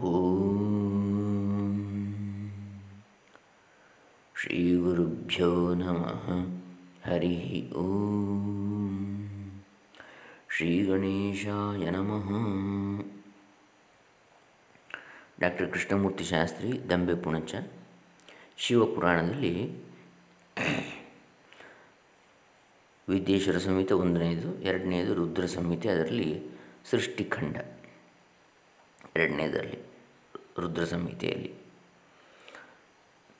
ಓಂ ಶ್ರೀ ಗುರುಭ್ಯೋ ನಮಃ ಹರಿ ಓಂ ಶ್ರೀ ಗಣೇಶಾಯ ನಮಃ ಡಾಕ್ಟರ್ ಕೃಷ್ಣಮೂರ್ತಿ ಶಾಸ್ತ್ರಿ ದಂಬೆ ಪುಣಚ ಶಿವಪುರಾಣದಲ್ಲಿ ವಿದ್ಯೇಶ್ವರ ಸಂಹಿತೆ ಒಂದನೇದು, ಎರಡನೇದು ರುದ್ರ ಸಂಹಿತೆ, ಅದರಲ್ಲಿ ಸೃಷ್ಟಿಖಂಡ. ಎರಡನೇದರಲ್ಲಿ ರುದ್ರ ಸಂಹಿತೆಯಲ್ಲಿ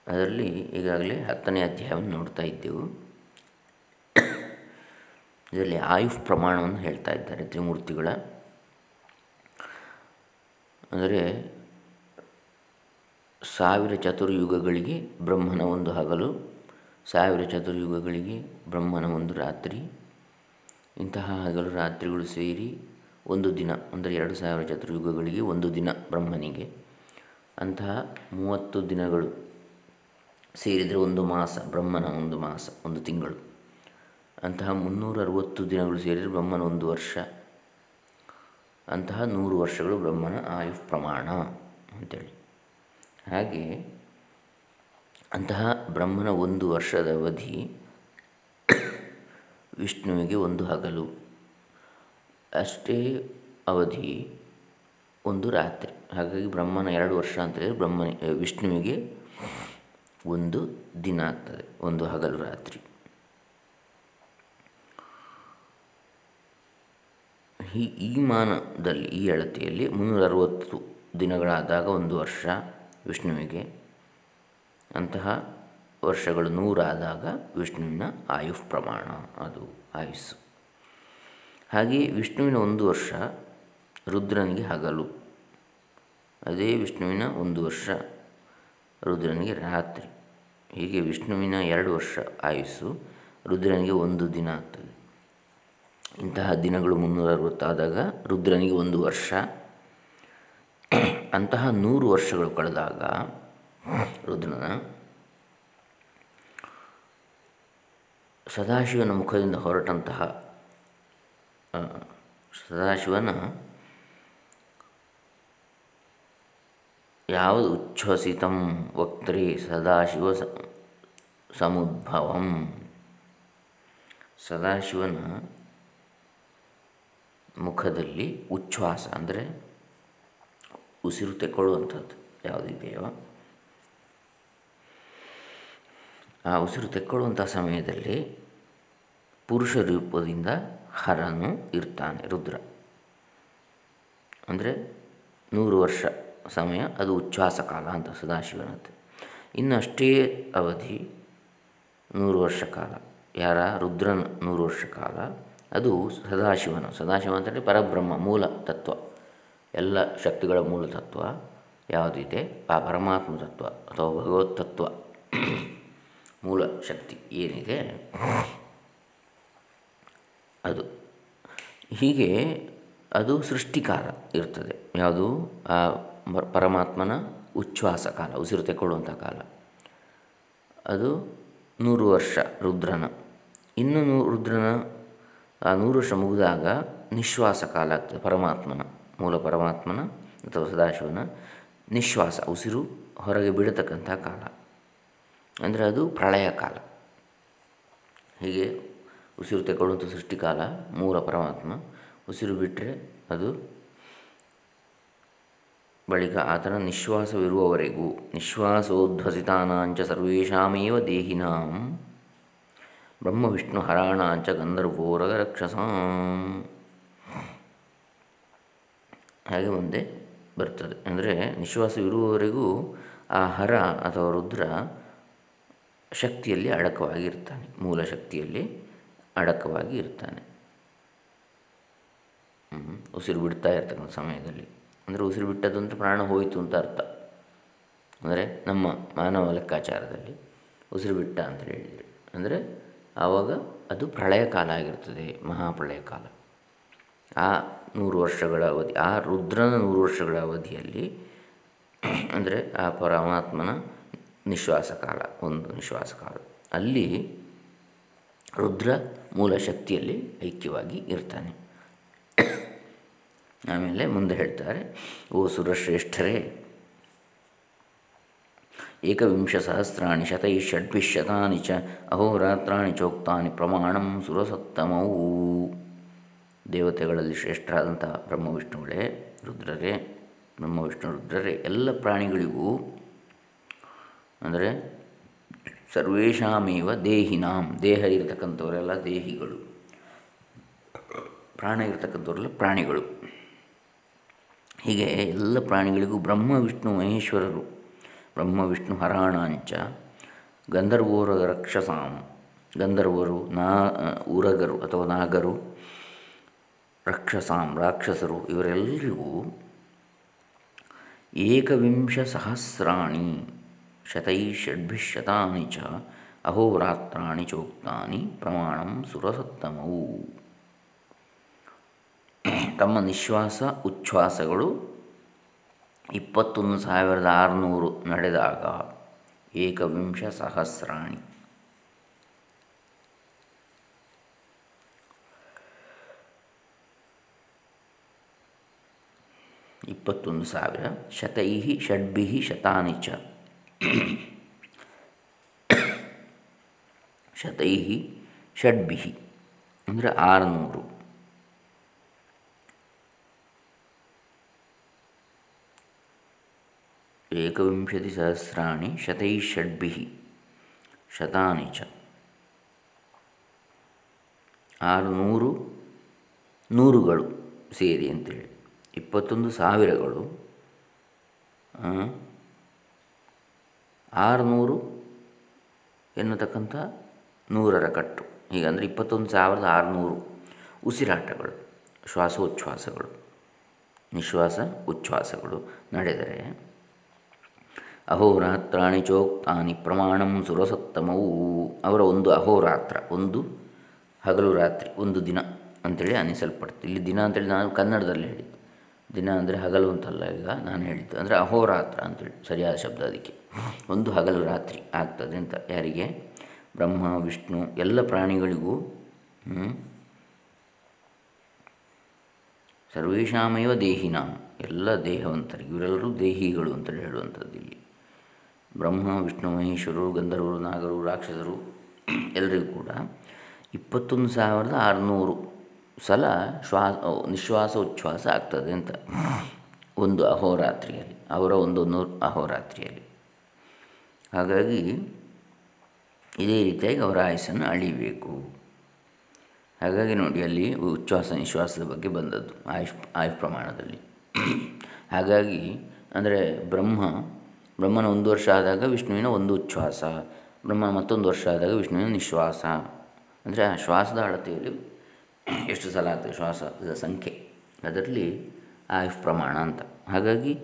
ಅದರಲ್ಲಿ ಈಗಾಗಲೇ ಹತ್ತನೇ ಅಧ್ಯಾಯವನ್ನು ನೋಡ್ತಾ ಇದ್ದೆವು. ಇದರಲ್ಲಿ ಆಯುಷ್ ಪ್ರಮಾಣವನ್ನು ಹೇಳ್ತಾ ಇದ್ದಾರೆ ತ್ರಿಮೂರ್ತಿಗಳ. ಅಂದರೆ ಸಾವಿರ ಚತುರ್ಯುಗಗಳಿಗೆ ಬ್ರಹ್ಮನ ಒಂದು ಹಗಲು, ಸಾವಿರ ಚತುರ್ಯುಗಗಳಿಗೆ ಬ್ರಹ್ಮನ ಒಂದು ರಾತ್ರಿ, ಇಂತಹ ಹಗಲು ರಾತ್ರಿಗಳು ಸೇರಿ ಒಂದು ದಿನ, ಅಂದರೆ ಎರಡು ಸಾವಿರ ಚತುರ್ಯುಗಗಳಿಗೆ ಒಂದು ದಿನ ಬ್ರಹ್ಮನಿಗೆ. ಅಂತಹ ಮೂವತ್ತು ದಿನಗಳು ಸೇರಿದರೆ ಒಂದು ಮಾಸ, ಬ್ರಹ್ಮನ ಒಂದು ಮಾಸ, ಒಂದು ತಿಂಗಳು. ಅಂತಹ ಮುನ್ನೂರ ಅರವತ್ತು ದಿನಗಳು ಸೇರಿದರೆ ಬ್ರಹ್ಮನ ಒಂದು ವರ್ಷ. ಅಂತಹ ನೂರು ವರ್ಷಗಳು ಬ್ರಹ್ಮನ ಆಯುಷ್ ಪ್ರಮಾಣ ಅಂತೇಳಿ. ಹಾಗೆ ಅಂತಹ ಬ್ರಹ್ಮನ ಒಂದು ವರ್ಷದ ಅವಧಿ ವಿಷ್ಣುವಿಗೆ ಒಂದು ಹಗಲು. ಅಷ್ಟೇ ಅವಧಿ ಒಂದು ರಾತ್ರಿ. ಹಾಗಾಗಿ ಬ್ರಹ್ಮನ ಎರಡು ವರ್ಷ ಅಂತ ಹೇಳಿದರೆ ಬ್ರಹ್ಮನ ವಿಷ್ಣುವಿಗೆ ಒಂದು ದಿನ ಆಗ್ತದೆ, ಒಂದು ಹಗಲು ರಾತ್ರಿ. ಈ ಈ ಮಾನದಲ್ಲಿ, ಈ ಅಳತೆಯಲ್ಲಿ ಮುನ್ನೂರ ಅರವತ್ತು ದಿನಗಳಾದಾಗ ಒಂದು ವರ್ಷ ವಿಷ್ಣುವಿಗೆ, ಅಂತಹ ವರ್ಷಗಳು ನೂರಾದಾಗ ವಿಷ್ಣುವಿನ ಆಯುಷ್ ಪ್ರಮಾಣ, ಅದು ಆಯುಸ್ಸು. ಹಾಗೆಯೇ ವಿಷ್ಣುವಿನ ಒಂದು ವರ್ಷ ರುದ್ರನಿಗೆ ಹಗಲು. ಅದೇ ವಿಷ್ಣುವಿನ ಒಂದು ವರ್ಷ ರುದ್ರನಿಗೆ ರಾತ್ರಿ. ಹೀಗೆ ವಿಷ್ಣುವಿನ ಎರಡು ವರ್ಷ ಆಯುಸ್ಸು ರುದ್ರನಿಗೆ ಒಂದು ದಿನ ಆಗ್ತದೆ. ಇಂತಹ ದಿನಗಳು ಮುನ್ನೂರ ಅರವತ್ತಾದಾಗ ರುದ್ರನಿಗೆ ಒಂದು ವರ್ಷ. ಅಂತಹ ನೂರು ವರ್ಷಗಳು ಕಳೆದಾಗ ರುದ್ರನ ಸದಾಶಿವನ ಮುಖದಿಂದ ಹೊರಟಂತಹ ಸದಾಶಿವನ ಯಾವುದು ಉಚ್ಛ್ವಸಿತಂ ವಕ್ತ್ರಿ ಸದಾಶಿವ ಸಮುದ್ಭವಂ. ಸದಾಶಿವನ ಮುಖದಲ್ಲಿ ಉಚ್ಛ್ವಾಸ, ಅಂದರೆ ಉಸಿರು ತೆಕ್ಕೊಳ್ಳುವಂಥದ್ದು ಯಾವುದಿದೆಯೋ ಆ ಉಸಿರು ತೆಕ್ಕೊಳ್ಳುವಂಥ ಸಮಯದಲ್ಲಿ ಪುರುಷ ರೂಪದಿಂದ ಹರನು ಇರ್ತಾನೆ ರುದ್ರ. ಅಂದರೆ ನೂರು ವರ್ಷ ಸಮಯ, ಅದು ಉಚ್ಛ್ವಾಸ ಕಾಲ ಅಂತ ಸದಾಶಿವನಂತೆ ಇನ್ನು ಅಷ್ಟೇ ಅವಧಿ ನೂರು ವರ್ಷ ಕಾಲ. ಯಾರ? ರುದ್ರನ ನೂರು ವರ್ಷ ಕಾಲ. ಅದು ಸದಾಶಿವನ. ಸದಾಶಿವ ಅಂತೇಳಿ ಪರಬ್ರಹ್ಮ, ಮೂಲ ತತ್ವ. ಎಲ್ಲ ಶಕ್ತಿಗಳ ಮೂಲ ತತ್ವ ಯಾವುದಿದೆ? ಆ ಪರಮಾತ್ಮ ತತ್ವ ಅಥವಾ ಭಗವತ್ ತತ್ವ. ಮೂಲ ಶಕ್ತಿ ಏನಿದೆ? ಅದು. ಹೀಗೆ ಅದು ಸೃಷ್ಟಿಕಾಲ ಇರ್ತದೆ. ಯಾವುದು? ಆ ಪರಮಾತ್ಮನ ಉಚ್ಛ್ವಾಸ ಕಾಲ, ಉಸಿರು ತೆಕ್ಕೊಳ್ಳುವಂಥ ಕಾಲ. ಅದು ನೂರು ವರ್ಷ ರುದ್ರನ. ಇನ್ನು ರುದ್ರನ, ಆ ನೂರು ವರ್ಷ ಮುಗಿದಾಗ ನಿಶ್ವಾಸ ಕಾಲ ಆಗ್ತದೆ ಪರಮಾತ್ಮನ, ಮೂಲ ಪರಮಾತ್ಮನ ಅಥವಾ ಸದಾಶಿವನ ನಿಶ್ವಾಸ, ಉಸಿರು ಹೊರಗೆ ಬಿಡತಕ್ಕಂಥ ಕಾಲ. ಅಂದರೆ ಅದು ಪ್ರಳಯ ಕಾಲ. ಹೀಗೆ ಉಸಿರು ತೆಗೊಳ್ಳುವಂಥ ಸೃಷ್ಟಿಕಾಲ ಮೂಲ ಪರಮಾತ್ಮ. ಉಸಿರು ಬಿಟ್ಟರೆ ಅದು ಬಳಿಕ ಆತನ ನಿಶ್ವಾಸವಿರುವವರೆಗೂ. ನಿಶ್ವಾಸೋಧ್ವಸಿತಾನಾಂಚ ಸರ್ವೇಷಾಮೇವ ದೇಹಿನಾಂ. ಬ್ರಹ್ಮ, ವಿಷ್ಣು, ಹರಾಣಾಂಚ ಗಂಧರ್ವೋರಗ ರಕ್ಷಸಾಂ ಹಾಗೆ ಮುಂದೆ ಬರ್ತದೆ. ಅಂದರೆ ನಿಶ್ವಾಸವಿರುವವರೆಗೂ ಆ ಹರ ಅಥವಾ ರುದ್ರ ಶಕ್ತಿಯಲ್ಲಿ ಅಡಕವಾಗಿರ್ತಾನೆ. ಮೂಲ ಶಕ್ತಿಯಲ್ಲಿ. ಅಡಕವಾಗಿ ಇರ್ತಾನೆ. ಉಸಿರು ಬಿಡ್ತಾ ಇರ್ತಕ್ಕಂಥ ಸಮಯದಲ್ಲಿ. ಅಂದರೆ ಉಸಿರು ಬಿಟ್ಟದ್ದು ಅಂದರೆ ಪ್ರಾಣ ಹೋಯಿತು ಅಂತ ಅರ್ಥ. ಅಂದರೆ ನಮ್ಮ ಮಾನವ ಲೆಕ್ಕಾಚಾರದಲ್ಲಿ ಉಸಿರು ಬಿಟ್ಟ ಅಂತ ಹೇಳಿದರೆ. ಅಂದರೆ ಆವಾಗ ಅದು ಪ್ರಳಯ ಕಾಲ ಆಗಿರ್ತದೆ, ಮಹಾಪ್ರಳಯ ಕಾಲ. ಆ ನೂರು ವರ್ಷಗಳ ಅವಧಿ, ಆ ರುದ್ರನ ನೂರು ವರ್ಷಗಳ ಅವಧಿಯಲ್ಲಿ ಅಂದರೆ ಆ ಪರಮಾತ್ಮನ ನಿಶ್ವಾಸ ಕಾಲ, ಒಂದು ನಿಶ್ವಾಸ ಕಾಲ. ಅಲ್ಲಿ ರುದ್ರ ಮೂಲ ಶಕ್ತಿಯಲ್ಲಿ ಐಕ್ಯವಾಗಿ ಇರ್ತಾನೆ. ಆಮೇಲೆ ಮುಂದೆ ಹೇಳ್ತಾರೆ, ಓ ಸುರಶ್ರೇಷ್ಠರೇ ಏಕವಿಂಶ ಸಹಸ್ರಾಣಿ ಶತೈ ಷಡ್ವಿಶತಾನಿ ಚ ಅಹೋರಾತ್ರಾಣಿ ಚೋಕ್ತಾನಿ ಪ್ರಮಾಣಂ ಸುರಸತ್ತಮವು ದೇವತೆಗಳಲ್ಲಿ ಶ್ರೇಷ್ಠರಾದಂಥ ಬ್ರಹ್ಮವಿಷ್ಣುಗಳೇ, ರುದ್ರರೇ, ಬ್ರಹ್ಮವಿಷ್ಣು ರುದ್ರರೇ, ಎಲ್ಲ ಪ್ರಾಣಿಗಳಿಗೂ, ಅಂದರೆ ಸರ್ವೇಷಾಮೇವ ದೇಹಿನಾಂ. ದೇಹ ಇರತಕ್ಕಂಥವರೆಲ್ಲ ದೇಹಿಗಳು. ಪ್ರಾಣ ಇರತಕ್ಕಂಥವರೆಲ್ಲ ಪ್ರಾಣಿಗಳು. ಹೀಗೆ ಎಲ್ಲ ಪ್ರಾಣಿಗಳಿಗೂ ಬ್ರಹ್ಮ, ವಿಷ್ಣು, ಮಹೇಶ್ವರರು. ಬ್ರಹ್ಮ, ವಿಷ್ಣು, ಹರಾಣಾಂಚ, ಗಂಧರ್ವೋರ ರಕ್ಷಸಾಂ. ಗಂಧರ್ವರು, ನಾ, ಉರಗರು ಅಥವಾ ನಾಗರು, ರಕ್ಷಸಾಂ, ರಾಕ್ಷಸರು, ಇವರೆಲ್ಲರಿಗೂ ಏಕವಿಂಶ ಸಹಸ್ರಾಣಿ. ಶತೈ ಷಡ್ಭಿಶತಾನಿ ಚ ಅಹೋರಾತ್ರಾಣಿ ಚೋಕ್ತಾನಿ ಪ್ರಮಾಣಂ ಸುರಸತ್ತಮವು ತಮ್ಮ ನಿಶ್ವಾಸ ಉಚ್ಛ್ವಾಸಗಳು ಇಪ್ಪತ್ತೊಂದು ಸಾವಿರದ ಆರುನೂರು ನಡೆದಾಗ ಏಕವಿಂಶ ಸಹಸ್ರಾಣಿ ಇಪ್ಪತ್ತೊಂದು ಸಾವಿರ ಶತೈ ಷಡ್ಭಿ ಶತಾನಿ ಚ ಶತೈ ಷಡ್ಭಿ ಅಂದರೆ ಆರುನೂರು. ಏಕವಿಂಶತಿ ಸಹಸ್ರಾಣಿ ಶತೈ ಷಡ್ಭಿ ಶತಾನಿ ಚ. ಆರುನೂರು ನೂರುಗಳು ಸೇರಿ ಅಂತೇಳಿ, ಇಪ್ಪತ್ತೊಂದು ಸಾವಿರಗಳು ಆರುನೂರು ಎನ್ನತಕ್ಕಂಥ ನೂರರ ಕಟ್ಟು. ಹೀಗಂದರೆ ಇಪ್ಪತ್ತೊಂದು ಸಾವಿರದ ಆರುನೂರು ಉಸಿರಾಟಗಳು, ಶ್ವಾಸೋಚ್ಛ್ವಾಸಗಳು, ನಿಶ್ವಾಸ ಉಚ್ಛ್ವಾಸಗಳು ನಡೆದರೆ ಅಹೋರಾತ್ರಾಣಿ ಚೋಕ್ತಾನಿ ಪ್ರಮಾಣಂ ಸುರಸತ್ತಮವು. ಅವರ ಒಂದು ಅಹೋರಾತ್ರ, ಒಂದು ಹಗಲು ರಾತ್ರಿ, ಒಂದು ದಿನ ಅಂತೇಳಿ ಅನಿಸಲ್ಪಡ್ತು ಇಲ್ಲಿ ದಿನ ಅಂತೇಳಿ ನಾನು ಕನ್ನಡದಲ್ಲಿ ಹೇಳಿದ್ದು. ದಿನ ಅಂದರೆ ಹಗಲು ಅಂತಲ್ಲ ಈಗ ನಾನು ಹೇಳಿದ್ದು. ಅಂದರೆ ಅಹೋರಾತ್ರ ಅಂತೇಳಿ, ಸರಿಯಾದ ಶಬ್ದ ಅದಕ್ಕೆ. ಒಂದು ಹಗಲು ರಾತ್ರಿ ಆಗ್ತದೆ ಅಂತ ಯಾರಿಗೆ? ಬ್ರಹ್ಮ, ವಿಷ್ಣು, ಎಲ್ಲ ಪ್ರಾಣಿಗಳಿಗೂ ಸರ್ವೇಶಾಮೇವ ದೇಹಿನ, ಎಲ್ಲ ದೇಹವಂತರಿಗೆ, ಇವರೆಲ್ಲರೂ ದೇಹಿಗಳು ಅಂತೇಳಿ ಹೇಳುವಂಥದ್ದು ಇಲ್ಲಿ. ಬ್ರಹ್ಮ, ವಿಷ್ಣು ಮಹೇಶ್ವರರು ಗಂಧರ್ವರು, ನಾಗರು, ರಾಕ್ಷಸರು ಎಲ್ಲರಿಗೂ ಕೂಡ ಇಪ್ಪತ್ತೊಂದು ಸಾವಿರದ ಆರುನೂರು ಸಲ ಶ್ವಾಸ ನಿಶ್ವಾಸ ಉಚ್ಛ್ವಾಸ ಆಗ್ತದೆ ಅಂತ. ಒಂದು ಅಹೋರಾತ್ರಿಯಲ್ಲಿ, ಅವರ ಒಂದು ನೂರು ಅಹೋರಾತ್ರಿಯಲ್ಲಿ. ಹಾಗಾಗಿ ಇದೇ ರೀತಿಯಾಗಿ ಅವರ ಆಯಸ್ಸನ್ನು ಅಳಿಬೇಕು. ಹಾಗಾಗಿ ನೋಡಿ, ಅಲ್ಲಿ ಉಚ್ಛ್ವಾಸ, ನಿಶ್ವಾಸದ ಬಗ್ಗೆ ಬಂದದ್ದು, ಆಯುಷ್ ಆಯುಷ್ ಪ್ರಮಾಣದಲ್ಲಿ. ಹಾಗಾಗಿ, ಅಂದರೆ ಬ್ರಹ್ಮ, ಬ್ರಹ್ಮನ ಒಂದು ವರ್ಷ ಆದಾಗ ವಿಷ್ಣುವಿನ ಒಂದು ಉಚ್ಛ್ವಾಸ ಬ್ರಹ್ಮನ ಮತ್ತೊಂದು ವರ್ಷ ಆದಾಗ ವಿಷ್ಣುವಿನ ನಿಶ್ವಾಸ. ಅಂದರೆ ಆ ಶ್ವಾಸದ ಅಳತೆಯಲ್ಲಿ ಎಷ್ಟು ಸಲ ಆಗ್ತದೆ ಶ್ವಾಸದ ಸಂಖ್ಯೆ. ಅದರಲ್ಲಿ ಆಯುಷ್ ಪ್ರಮಾಣ ಅಂತ. ಹಾಗಾಗಿ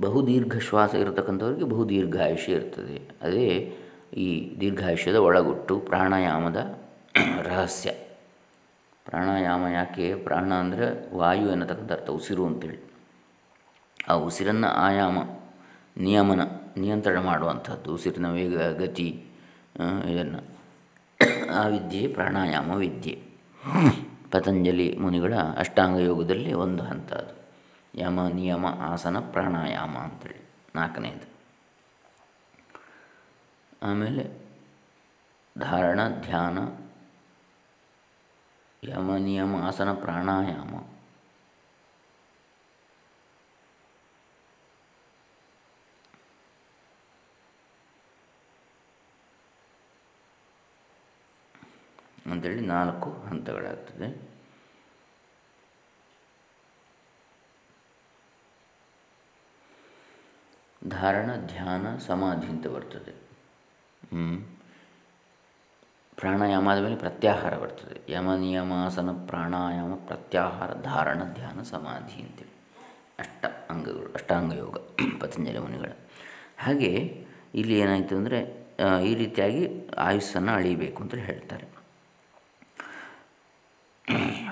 ಬಹುದೀರ್ಘ ಶ್ವಾಸ ಇರತಕ್ಕಂಥವ್ರಿಗೆ ಬಹುದೀರ್ಘ ಆಯುಷ್ಯ ಇರ್ತದೆ. ಅದೇ ಈ ದೀರ್ಘಾಯುಷ್ಯದ ಒಳಗುಟ್ಟು ಪ್ರಾಣಾಯಾಮದ ರಹಸ್ಯ. ಪ್ರಾಣಾಯಾಮ ಯಾಕೆ? ಪ್ರಾಣ ಅಂದರೆ ವಾಯು ಎನ್ನತಕ್ಕಂಥ ಅರ್ಥ, ಉಸಿರು ಅಂತೇಳಿ. ಆ ಉಸಿರನ್ನು ಆಯಾಮ, ನಿಯಮನ ನಿಯಂತ್ರಣ ಮಾಡುವಂಥದ್ದು, ಉಸಿರಿನ ವೇಗ, ಗತಿ ಇದನ್ನು. ಆ ವಿದ್ಯೆ ಪ್ರಾಣಾಯಾಮ ವಿದ್ಯೆ. ಪತಂಜಲಿ ಮುನಿಗಳ ಅಷ್ಟಾಂಗ ಯೋಗದಲ್ಲಿ ಒಂದು ಹಂತ ಅದು ಯಮ ನಿಯಮ ಆಸನ ಪ್ರಾಣಾಯಾಮ ಅಂತೇಳಿ ನಾಲ್ಕನೇದು. ಆಮೇಲೆ ಧಾರಣ, ಧ್ಯಾನ, ಯಮ ನಿಯಮ ಆಸನ ಪ್ರಾಣಾಯಾಮ. ಅಂತೇಳಿ ನಾಲ್ಕು ಹಂತಗಳಾಗ್ತದೆ. ಧಾರಣ, ಧ್ಯಾನ, ಸಮಾಧಿ ಅಂತ ಬರ್ತದೆ. ಪ್ರಾಣಾಯಾಮ ಆದಮೇಲೆ ಪ್ರತ್ಯಾಹಾರ ಬರ್ತದೆ. ಯಮ, ನಿಯಮಾಸನ, ಪ್ರಾಣಾಯಾಮ, ಪ್ರತ್ಯಾಹಾರ, ಧಾರಣ, ಧ್ಯಾನ, ಸಮಾಧಿ ಅಂತೇಳಿ. ಅಷ್ಟ ಅಂಗಗಳು ಅಷ್ಟಾಂಗ ಯೋಗ ಪತಂಜಲಿ ಮುನಿಗಳ. ಹಾಗೆ ಇಲ್ಲಿ ಏನಾಯಿತು ಅಂದರೆ ಈ ರೀತಿಯಾಗಿ ಆಯುಸ್ಸನ್ನು ಅಳಿಬೇಕು ಅಂತ ಹೇಳ್ತಾರೆ.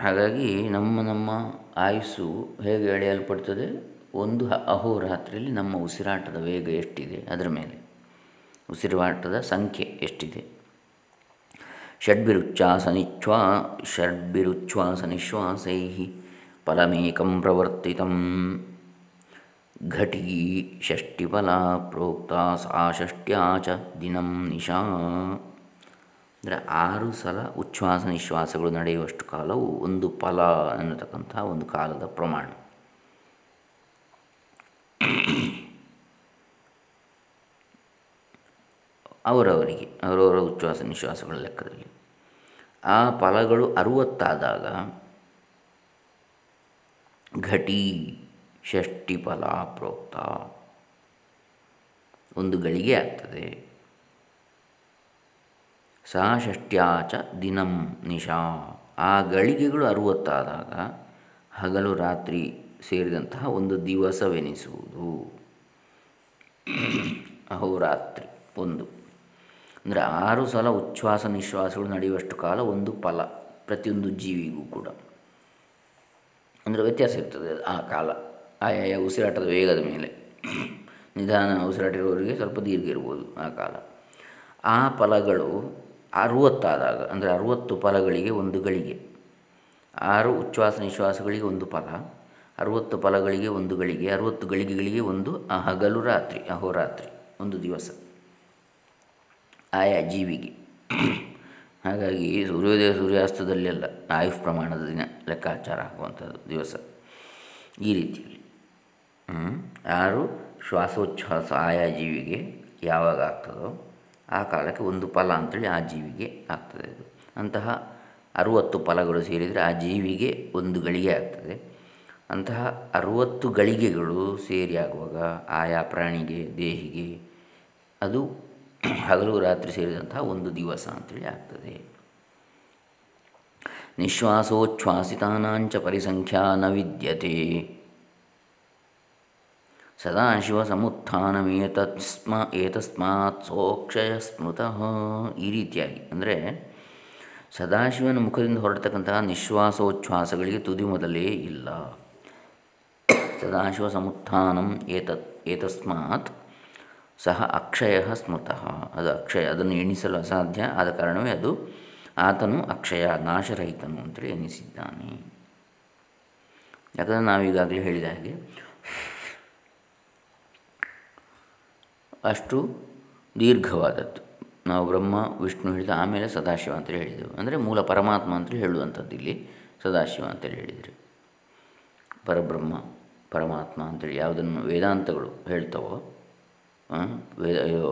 ಹಾಗಾಗಿ ನಮ್ಮ ನಮ್ಮ ಆಯುಸ್ಸು ಹೇಗೆ ಎಳೆಯಲ್ಪಡ್ತದೆ? ಒಂದು ಅಹೋರಾತ್ರಿಯಲ್ಲಿ ನಮ್ಮ ಉಸಿರಾಟದ ವೇಗ ಎಷ್ಟಿದೆ ಅದರ ಮೇಲೆ. ಉಸಿರಾಟದ ಸಂಖ್ಯೆ ಎಷ್ಟಿದೆ? ಷಡ್ಭಿರುಚ್ಛಾಸನಿಚ್ಛ್ವಾ ನಿಶ್ವಾ ಷಡ್ಭಿರುಚ್ಛ್ವಾಸ ನಿಶ್ವಾಸೈ ಫಲಮೇಕಂ ಪ್ರವರ್ತಿತಂ. ಘಟಿ ಷಷ್ಟಿಫಲ ಪ್ರೋಕ್ತ ಸಾ ಷಷ್ಟ್ಯಾ ಚ ದಿನಂ ನಿಶಾ। ಅಂದರೆ ಆರು ಸಲ ಉಚ್ಛ್ವಾಸ ನಿಶ್ವಾಸಗಳು ನಡೆಯುವಷ್ಟು ಕಾಲವು ಒಂದು ಫಲ ಅನ್ನತಕ್ಕಂಥ ಒಂದು ಕಾಲದ ಪ್ರಮಾಣ. ಅವರವರಿಗೆ, ಅವರವರ ಉಚ್ಛ್ವಾಸ ನಿಶ್ವಾಸಗಳ ಲೆಕ್ಕದಲ್ಲಿ. ಆ ಫಲಗಳು ಅರುವತ್ತಾದಾಗ ಘಟಿ ಷಷ್ಟಿ ಫಲ ಪ್ರೋಕ್ತ ಒಂದು ಗಳಿಗೆ ಆಗ್ತದೆ. ಸಾ ಷಷ್ಟ್ಯಾಚ ದಿನಂ ನಿಶಾ. ಆ ಗಳಿಗೆಗಳು ಅರುವತ್ತಾದಾಗ ಹಗಲು ರಾತ್ರಿ ಸೇರಿದಂತಹ ಒಂದು ದಿವಸವೆನಿಸುವುದು. ಅಹೋರಾತ್ರಿ ಒಂದು. ಅಂದರೆ ಆರು ಸಲ ಉಚ್ಛ್ವಾಸ ನಿಶ್ವಾಸಗಳು ನಡೆಯುವಷ್ಟು ಕಾಲ ಒಂದು ಫಲ ಪ್ರತಿಯೊಂದು ಜೀವಿಗೂ ಕೂಡ. ಅಂದರೆ ವ್ಯತ್ಯಾಸ ಇರ್ತದೆ ಆ ಕಾಲ. ಆಯಾಯ ಉಸಿರಾಟದ ವೇಗದ ಮೇಲೆ. ನಿಧಾನ ಉಸಿರಾಟ ಸ್ವಲ್ಪ ದೀರ್ಘ ಇರ್ಬೋದು ಆ ಕಾಲ. ಆ ಫಲಗಳು ಅರುವತ್ತಾದಾಗ, ಅಂದರೆ ಅರುವತ್ತು ಫಲಗಳಿಗೆ ಒಂದು ಗಳಿಗೆ. ಆರು ಉಚ್ಛ್ವಾಸ ನಿಶ್ವಾಸಗಳಿಗೆ ಒಂದು ಫಲ, ಅರುವತ್ತು ಫಲಗಳಿಗೆ ಒಂದು ಗಳಿಗೆ, ಅರುವತ್ತು ಗಳಿಗೆಗಳಿಗೆ ಒಂದು ಹಗಲು ರಾತ್ರಿ, ಅಹೋರಾತ್ರಿ, ಒಂದು ದಿವಸ. ಆಯಾ ಜೀವಿಗೆ. ಹಾಗಾಗಿ ಸೂರ್ಯೋದಯ ಸೂರ್ಯಾಸ್ತದಲ್ಲೆಲ್ಲ ಆಯುಷ್ ಪ್ರಮಾಣದ ದಿನ ಲೆಕ್ಕಾಚಾರ ಆಗುವಂಥದ್ದು ದಿವಸ. ಈ ರೀತಿಯಲ್ಲಿ. ಆರು ಶ್ವಾಸೋಚ್ಛ್ವಾಸ ಆಯಾ ಜೀವಿಗೆ ಯಾವಾಗ ಆಗ್ತದೋ ಆ ಕಾಲಕ್ಕೆ ಒಂದು ಫಲ ಅಂಥೇಳಿ ಆ ಜೀವಿಗೆ ಆಗ್ತದೆ ಅದು. ಅಂತಹ ಅರುವತ್ತು ಫಲಗಳು ಸೇರಿದರೆ ಆ ಜೀವಿಗೆ ಒಂದು ಗಳಿಗೆ ಆಗ್ತದೆ. ಅಂತಹ ಅರುವತ್ತು ಗಳಿಗೆಗಳು ಸೇರಿ ಆಗುವಾಗ ಆಯಾ ಪ್ರಾಣಿಗೆ, ದೇಹಿಗೆ ಅದು ಹಗಲು ರಾತ್ರಿ ಸೇರಿದಂತಹ ಒಂದು ದಿವಸ ಅಂತೇಳಿ ಆಗ್ತದೆ. ನಿಶ್ವಾಸೋಚ್ಛ್ವಾಸಿತಾನಾಂಚ ಪರಿಸಂಖ್ಯಾನ ವಿದ್ಯತೆ. ಸದಾಶಿವ ಸಮುತ್ಥಾನಮೇತಸ್ಮ ಏತಸ್ಮಾತ್ ಸೋಕ್ಷಯ ಸ್ಮೃತಃ ಈ ರೀತಿಯಾಗಿ. ಅಂದರೆ ಸದಾಶಿವನ ಮುಖದಿಂದ ಹೊರಡ್ತಕ್ಕಂತಹ ನಿಶ್ವಾಸೋಚ್ಛ್ವಾಸಗಳಿಗೆ ತುದಿ ಮೊದಲೇ ಇಲ್ಲ. ಸದಾಶಿವ ಸಮುತ್ಥಾನಂ ಏತತ್, ಏತಸ್ಮಾತ್ ಸಹ ಅಕ್ಷಯ ಸ್ಮೃತಃ. ಅದು ಅಕ್ಷಯ, ಅದನ್ನು ಎಣಿಸಲು ಅಸಾಧ್ಯ. ಆದ ಕಾರಣವೇ ಅದು ಆತನು ಅಕ್ಷಯ, ನಾಶರಹಿತನು ಅಂತೇಳಿ ಎಣಿಸಿದ್ದಾನೆ. ಯಾಕಂದರೆ ನಾವೀಗಾಗಲೇ ಹೇಳಿದ ಹಾಗೆ ಅಷ್ಟು ದೀರ್ಘವಾದದ್ದು. ನಾವು ಬ್ರಹ್ಮ, ವಿಷ್ಣು ಹೇಳಿದ ಆಮೇಲೆ ಸದಾಶಿವ ಅಂತೇಳಿ ಹೇಳಿದೆವು. ಅಂದರೆ ಮೂಲ ಪರಮಾತ್ಮ ಅಂತೇಳಿ ಹೇಳುವಂಥದ್ದು ಇಲ್ಲಿ, ಸದಾಶಿವ ಅಂತೇಳಿ ಹೇಳಿದರು. ಪರಬ್ರಹ್ಮ, ಪರಮಾತ್ಮ ಅಂತೇಳಿ ಯಾವುದನ್ನು ವೇದಾಂತಗಳು ಹೇಳ್ತವೋ ವೇದ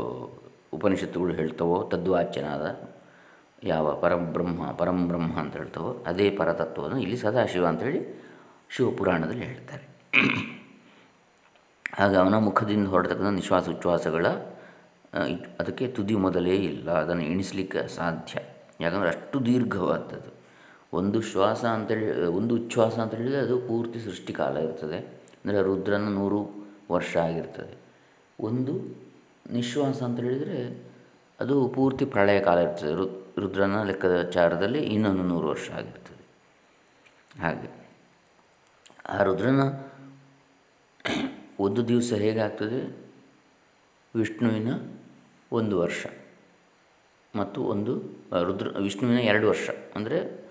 ಉಪನಿಷತ್ತುಗಳು ಹೇಳ್ತವೋ, ತದ್ವಾಚ್ಯನಾದ ಯಾವ ಪರಬ್ರಹ್ಮ, ಪರಂಬ್ರಹ್ಮ ಅಂತ ಹೇಳ್ತವೋ, ಅದೇ ಪರತತ್ವವನ್ನು ಇಲ್ಲಿ ಸದಾಶಿವ ಅಂತೇಳಿ ಶಿವಪುರಾಣದಲ್ಲಿ ಹೇಳ್ತಾರೆ. ಹಾಗೆ ಅವನ ಮುಖದಿಂದ ಹೊರಡ್ತಕ್ಕಂಥ ನಿಶ್ವಾಸ ಉಚ್ಛ್ವಾಸಗಳ ಅದಕ್ಕೆ ತುದಿ ಮೊದಲೇ ಇಲ್ಲ, ಅದನ್ನು ಎಣಿಸಲಿಕ್ಕೆ ಸಾಧ್ಯ. ಯಾಕಂದರೆ ಅಷ್ಟು ದೀರ್ಘವಾದದ್ದು. ಒಂದು ಶ್ವಾಸ ಅಂತೇಳಿ ಒಂದು ಉಚ್ಛ್ವಾಸ ಅಂತ ಹೇಳಿದರೆ ಅದು ಪೂರ್ತಿ ಸೃಷ್ಟಿಕಾಲ ಇರ್ತದೆ. ಅಂದರೆ ರುದ್ರನ ನೂರು ವರ್ಷ ಆಗಿರ್ತದೆ. ಒಂದು ನಿಶ್ವಾಸ ಅಂತ ಹೇಳಿದರೆ ಅದು ಪೂರ್ತಿ ಪ್ರಳಯ ಕಾಲ ಇರ್ತದೆ. ರು, ರುದ್ರನ ಲೆಕ್ಕಾಚಾರದಲ್ಲಿ ಇನ್ನೊಂದು ನೂರು ವರ್ಷ ಆಗಿರ್ತದೆ. ಹಾಗೆ. ಆ ರುದ್ರನ ಒಂದು ದಿವಸ ಹೇಗಾಗ್ತದೆ? ವಿಷ್ಣುವಿನ ಒಂದು ವರ್ಷ ಮತ್ತು ಒಂದು ರುದ್ರ, ವಿಷ್ಣುವಿನ ಎರಡು ವರ್ಷ ಅಂದರೆ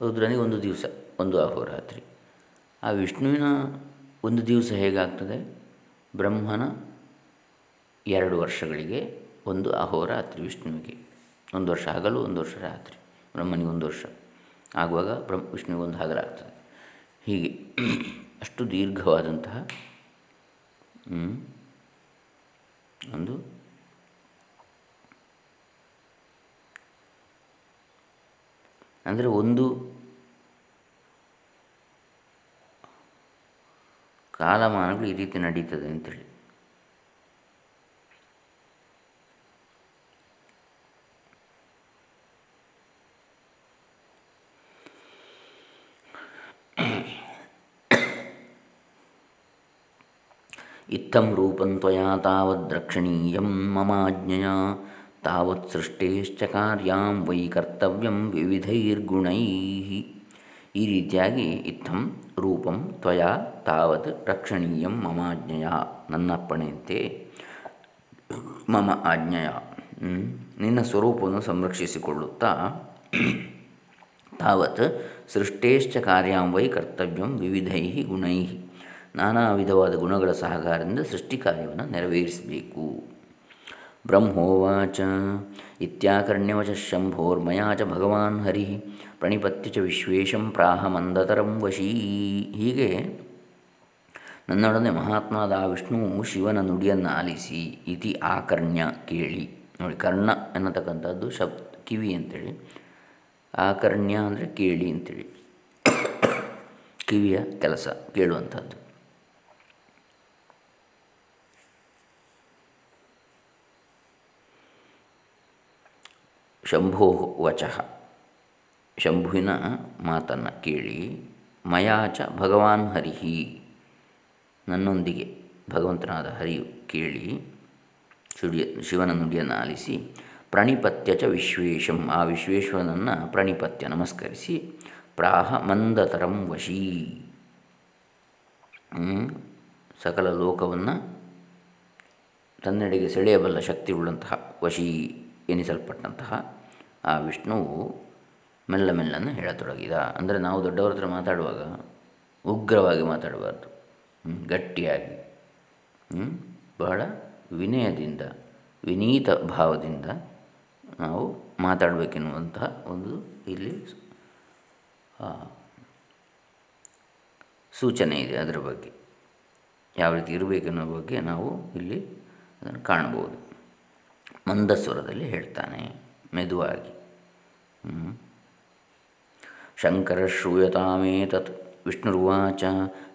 ರುದ್ರನಿಗೆ ಒಂದು ದಿವಸ, ಒಂದು ಅಹೋರಾತ್ರಿ. ಆ ವಿಷ್ಣುವಿನ ಒಂದು ದಿವಸ ಹೇಗಾಗ್ತದೆ? ಬ್ರಹ್ಮನ ಎರಡು ವರ್ಷಗಳಿಗೆ ಒಂದು ಅಹೋರಾತ್ರಿ ವಿಷ್ಣುವಿಗೆ. ಒಂದು ವರ್ಷ ಹಗಲು, ಒಂದು ವರ್ಷ ರಾತ್ರಿ. ಬ್ರಹ್ಮನಿಗೆ ಒಂದು ವರ್ಷ. ಆಗುವಾಗ ಬ್ರಹ್ಮ ವಿಷ್ಣುವಿಗೆ ಒಂದು ಹಗಲಾಗ್ತದೆ. ಹೀಗೆ ಅಷ್ಟು ದೀರ್ಘವಾದಂತಹ ಒಂದು ಅಂದರೆ ಒಂದು ಕಾಲಮಾನಗಳು ಈ ರೀತಿ ನಡೀತದೆ ಅಂತೇಳಿ. ಇತ್ತಂ ರೂಪಂ ತ್ವಯಾ ತಾವದ್ರಕ್ಷಣೀಯಂ ಮಮಾಜ್ಞೆಯ. ತಾವತ್ ಸೃಷ್ಟೇಶ್ಚ ಕಾರ್ಯಾಂ ವೈ ಕರ್ತವ್ಯಂ ವಿವಿಧೈರ್ಗುಣೈ. ಈ ರೀತಿಯಾಗಿ ಇತ್ತಂ ರೂಪಂ ತ್ವಯಾ ತಾವತ್ ರಕ್ಷಣೀಯಂ ಮಮಾಜ್ಞೆಯ. ನನ್ನಪ್ಪಣೆಯಂತೆ ಮಮ ಆಜ್ಞೆಯ. ನಿನ್ನ ಸ್ವರೂಪವನ್ನು ಸಂರಕ್ಷಿಸಿಕೊಳ್ಳುತ್ತಾ ತಾವತ್ ಸೃಷ್ಟೇಶ್ಚ ಕಾರ್ಯಾಂ ವೈ ಕರ್ತವ್ಯಂ ವಿವಿಧೈ ಗುಣೈ. ನಾನಾ ವಿಧವಾದ ಗುಣಗಳ ಸಹಕಾರದಿಂದ ಸೃಷ್ಟಿ ಕಾರ್ಯವನ್ನು ನೆರವೇರಿಸಬೇಕು. ಬ್ರಹ್ಮೋವಾಚ ಇತ್ಯಾಕರ್ಣ್ಯವಚ ಶಂಭೋರ್ಮಯಾ ಚ ಭಗವಾನ್ ಹರಿ ಪ್ರಣಿಪತ್ಯ ಚ ವಿಶ್ವೇಶಂ ಪ್ರಾಹ ಮಂದತರಂ ವಶೀ. ಹೀಗೆ ನನ್ನೊಡನೆ ಮಹಾತ್ಮಾದ ಆ ವಿಷ್ಣುವು ಶಿವನ ನುಡಿಯನ್ನು ಆಲಿಸಿ ಇತಿ ಆಕರ್ಣ್ಯ ಕೇಳಿ. ನೋಡಿ ಕರ್ಣ ಎನ್ನತಕ್ಕಂಥದ್ದು ಶಬ್ ಕಿವಿ ಅಂತೇಳಿ. ಆಕರ್ಣ್ಯ ಅಂದರೆ ಕೇಳಿ ಅಂತೇಳಿ. ಕಿವಿಯ ಕೆಲಸ ಕೇಳುವಂಥದ್ದು. ಶಂಭೋ ವಚಃ. ಶಂಭುವಿನ ಮಾತನ್ನು ಕೇಳಿ ಮಯಾಚ ಭಗವಾನ್ ಹರಿಹಿ? ನನ್ನೊಂದಿಗೆ ಭಗವಂತನಾದ ಹರಿಯು ಕೇಳಿ ಸುಡಿಯ ಶಿವನ ನುಡಿಯನ್ನು ಆಲಿಸಿ, ಪ್ರಣಿಪತ್ಯ ಚ ವಿಶ್ವೇಶಂ. ಆ ವಿಶ್ವೇಶ್ವರನನ್ನು ಪ್ರಣಿಪತ್ಯ ನಮಸ್ಕರಿಸಿ, ಪ್ರಾಹ ಮಂದತರಂ ವಶೀ. ಸಕಲ ಲೋಕವನ್ನು ತನ್ನೆಡೆಗೆ ಸೆಳೆಯಬಲ್ಲ ಶಕ್ತಿ ಉಳ್ಳಂತಹ ವಶೀ ಎನಿಸಲ್ಪಟ್ಟಂತಹ ಆ ವಿಷ್ಣುವು ಮೆಲ್ಲ ಮೆಲ್ಲನ್ನು ಹೇಳತೊಡಗಿದ. ಅಂದರೆ ನಾವು ದೊಡ್ಡವರ ಹತ್ರ ಮಾತಾಡುವಾಗ ಉಗ್ರವಾಗಿ ಮಾತಾಡಬಾರ್ದು. ಗಟ್ಟಿಯಾಗಿ. ಬಹಳ ವಿನಯದಿಂದ, ವಿನೀತ ಭಾವದಿಂದ ನಾವು ಮಾತಾಡಬೇಕೆನ್ನುವಂತಹ ಒಂದು ಇಲ್ಲಿ ಸೂಚನೆ ಇದೆ ಅದರ ಬಗ್ಗೆ. ಯಾವ ರೀತಿ ಇರಬೇಕೆನ್ನುವ ಬಗ್ಗೆ ನಾವು ಇಲ್ಲಿ ಅದನ್ನು ಕಾಣ್ಬೋದು ಮಂದಸ್ವರದಲ್ಲಿ ಹೇಳ್ತಾನೆ, ಮೆದುವಾಗಿ. ಶಂಕರ ಶ್ರೂಯತಾಮೇತತ್ ವಿಷ್ಣುರ್ವಾಚ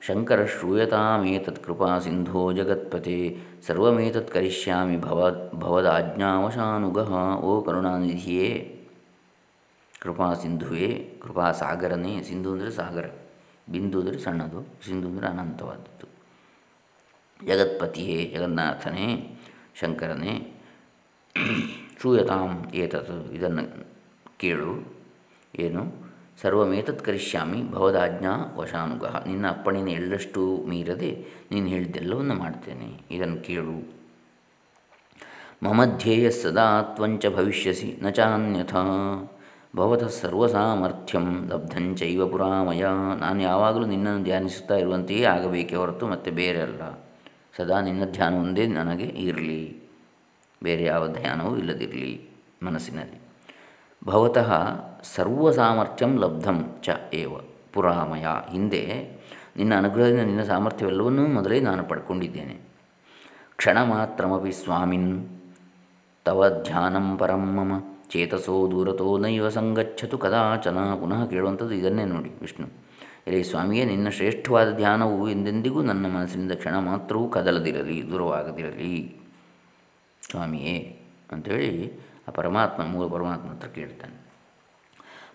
ಶಂಕರ ಶ್ರೂಯತಾಮೇತತ್ ಕೃಪಾ ಸಿಂಧೋ ಜಗತ್ಪತೆ ಸರ್ವಮೇತತ್ ಕರಿಷ್ಯಾಮಿ ಭವ ಭವದಾಜ್ಞಾವಶಾನುಗಃ ಓ ಕರುಣಾನಿಧಿಯೇ ಕೃಪಾ ಸಿಂಧುವೇ ಕೃಪಾ ಸಾಗರನೇ ಸಿಂಧು ಅಂದರೆ ಸಾಗರ ಬಿಂದು ಅಂದರೆ ಸಣ್ಣದು ಸಿಂಧು ಅಂದರೆ ಅನಂತವಾದದ್ದು ಜಗತ್ಪತಿಯೇ ಜಗನ್ನಾಥನೇ ಶಂಕರನೇ ಶ್ರೂಯತಾಂ ಏತತ್ ಇದನ್ನು ಕೇಳು. ಏನು? ಸರ್ವಮೇತತ್ ಕರಿಷ್ಯಾಮಿ ಭವದಾಜ್ಞಾ ವಶಾನುಗ್ರಹ ನಿನ್ನ ಅಪ್ಪಣಿನ ಎಳ್ಳಷ್ಟು ಮೀರದೆ ನೀನು ಹೇಳಿದ್ದೆಲ್ಲವನ್ನು ಮಾಡ್ತೇನೆ. ಇದನ್ನು ಕೇಳು. ಮಮ ಧ್ಯೇಯ ಸದಾ ತ್ವಂಚ ಭವಿಷ್ಯಸಿ ನ ಚಾನ್ಯಥಾ. ಭವತಃ ಸರ್ವಸಾಮರ್ಥ್ಯಂ ಲಬ್ಧಂಚೈವ ಪುರಾಮಯ. ನಾನು ಯಾವಾಗಲೂ ನಿನ್ನನ್ನು ಧ್ಯಾನಿಸುತ್ತಾ ಇರುವಂತೆಯೇ ಆಗಬೇಕೇ ಹೊರತು ಮತ್ತೆ ಬೇರೆ ಅಲ್ಲ. ಸದಾ ನಿನ್ನ ಧ್ಯಾನ ನನಗೆ ಇರಲಿ. ಬೇರೆ ಯಾವ ಧ್ಯಾನವೂ ಇಲ್ಲದಿರಲಿ ಮನಸ್ಸಿನಲ್ಲಿ. ಭವತಃ ಸರ್ವ ಸಾಮರ್ಥ್ಯಂ ಲಬ್ಧಂ ಚ ಏವ. ಪುರಾಮಯ. ಹಿಂದೆ ನಿನ್ನ ಅನುಗ್ರಹದಿಂದ ನಿನ್ನ ಸಾಮರ್ಥ್ಯವೆಲ್ಲವನ್ನೂ ಮೊದಲೇ ನಾನು ಪಡ್ಕೊಂಡಿದ್ದೇನೆ. ಕ್ಷಣ ಮಾತ್ರಮಪಿ ಸ್ವಾಮಿನ್. ತವ ಧ್ಯಾನಂ ಪರಂ ಮಮ. ಚೇತಸೋ ದೂರತೋ ನೈವ ಸಂಗಚ್ಚತು ಕದಾಚನ. ಪುನಃ ಕೇಳುವಂಥದ್ದು ಇದನ್ನೇ ನೋಡಿ ವಿಷ್ಣು. ಇಲ್ಲಿ ಸ್ವಾಮಿಯೇ, ನಿನ್ನ ಶ್ರೇಷ್ಠವಾದ ಧ್ಯಾನವು ಎಂದೆಂದಿಗೂ ನನ್ನ ಮನಸ್ಸಿನಿಂದ ಕ್ಷಣ ಮಾತ್ರವೂ ಕದಲದಿರಲಿ, ದೂರವಾಗದಿರಲಿ. ಸ್ವಾಮಿಯೇ ಅಂಥೇಳಿ ಪರಮಾತ್ಮ ಮೂಲ ಪರಮಾತ್ಮ ಹತ್ರ ಕೇಳ್ತಾನೆ.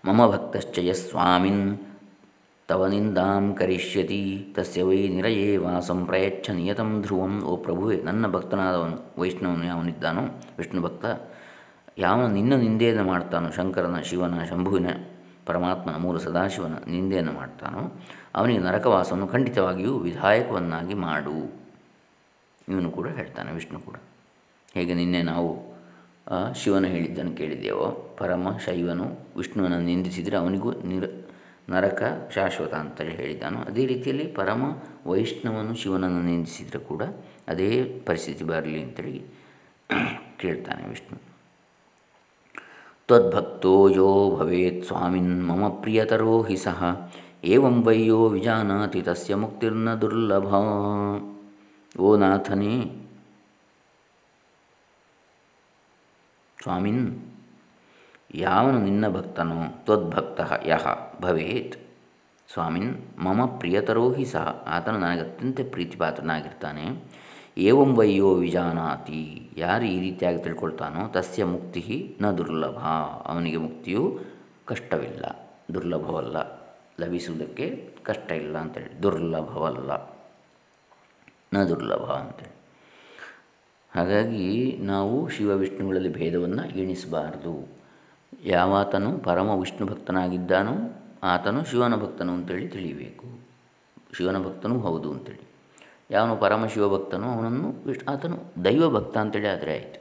ಮಮ ಭಕ್ತಶ್ಚಯ ಸ್ವಾಮಿನ್, ತವ ನಿಂದಾಂ ಕರಿಷ್ಯತಿ, ತಸ್ಯ ವೈ ನಿರಯೇ ವಾಸಂ ಪ್ರಯಚ್ಛ ನಿಯತಂ ಧ್ರುವಂ. ಓ ಪ್ರಭುವೆ, ನನ್ನ ಭಕ್ತನಾದವನು, ವೈಷ್ಣವನು ಯಾವನಿದ್ದಾನೋ, ವಿಷ್ಣು ಭಕ್ತ ಯಾವನು ನಿನ್ನ ನಿಂದೆಯನ್ನು ಮಾಡ್ತಾನೋ, ಶಂಕರನ, ಶಿವನ, ಶಂಭುವಿನ, ಪರಮಾತ್ಮನ ಮೂಲ ಸದಾಶಿವನ ನಿಂದೆಯನ್ನು ಮಾಡ್ತಾನೋ, ಅವನಿಗೆ ನರಕವಾಸವನ್ನು ಖಂಡಿತವಾಗಿಯೂ ವಿಧಾಯಕವನ್ನಾಗಿ ಮಾಡು. ಇವನು ಕೂಡ ಹೇಳ್ತಾನೆ, ವಿಷ್ಣು ಕೂಡ. ಹೇಗೆ ನಿನ್ನೆ ನಾವು ಶಿವನು ಹೇಳಿದ್ದನ್ನು ಕೇಳಿದ್ದೇವೋ ಪರಮ ಶೈವನು ವಿಷ್ಣುವನ್ನು ನಿಂದಿಸಿದರೆ ಅವನಿಗೂ ನಿರ, ನರಕ ಶಾಶ್ವತ ಅಂತೇಳಿ ಹೇಳಿದ್ದಾನು? ಅದೇ ರೀತಿಯಲ್ಲಿ ಪರಮ ವೈಷ್ಣವನು ಶಿವನನ್ನು ನಿಂದಿಸಿದರೆ ಕೂಡ ಅದೇ ಪರಿಸ್ಥಿತಿ ಬರಲಿ ಅಂತೇಳಿ ಕೇಳ್ತಾನೆ ವಿಷ್ಣು. ತ್ವದ್ಭಕ್ತೋ ಯೋ ಭವೇತ್ ಸ್ವಾಮಿನ್, ಮಮ ಪ್ರಿಯತರೋ ಹಿ ಸಹ. ಏವಂ ವೈಯೋ ವಿಜಾನಾತಿ ತಸ್ಯ ಮುಕ್ತಿರ್ನ ದುರ್ಲಭ. ಓ ನಾಥನೇ ಸ್ವಾಮಿನ್, ಯಾವನು ನಿನ್ನ ಭಕ್ತನೋ ತ್ವದ್ಭಕ್ತ ಯಹ ಭವೇತ್. ಸ್ವಾಮಿನ್, ಮಮ ಪ್ರಿಯತರೋ ಹಿ ಸಹ, ಆತನು ನನಗೆ ಅತ್ಯಂತ ಪ್ರೀತಿಪಾತ್ರನಾಗಿರ್ತಾನೆ. ಏವಂ ವಯ್ಯೋ ವಿಜಾನಾತಿ, ಯಾರು ಈ ರೀತಿಯಾಗಿ ತಿಳ್ಕೊಳ್ತಾನೋ ತಸ್ಯ ಮುಕ್ತಿ ನ ದುರ್ಲಭ. ಅವನಿಗೆ ಮುಕ್ತಿಯು ಕಷ್ಟವಿಲ್ಲ, ದುರ್ಲಭವಲ್ಲ, ಲಭಿಸುವುದಕ್ಕೆ ಕಷ್ಟ ಇಲ್ಲ ಅಂತೇಳಿ. ದುರ್ಲಭವಲ್ಲ, ನ ದುರ್ಲಭ ಅಂತೇಳಿ. ಹಾಗಾಗಿ ನಾವು ಶಿವ ವಿಷ್ಣುಗಳಲ್ಲಿ ಭೇದವನ್ನು ಎಣಿಸಬಾರ್ದು. ಯಾವಾತನು ಪರಮ ವಿಷ್ಣು ಭಕ್ತನಾಗಿದ್ದಾನೋ ಆತನು ಶಿವನ ಭಕ್ತನು ಅಂತೇಳಿ ತಿಳಿಯಬೇಕು ಶಿವನ ಭಕ್ತನೂ ಹೌದು ಅಂತೇಳಿ. ಯಾವನು ಪರಮ ಶಿವಭಕ್ತನೋ ಅವನನ್ನು ವಿಶ್ ಆತನು ದೈವ ಭಕ್ತ ಅಂತೇಳಿ ಆದರೆ ಆಯಿತು.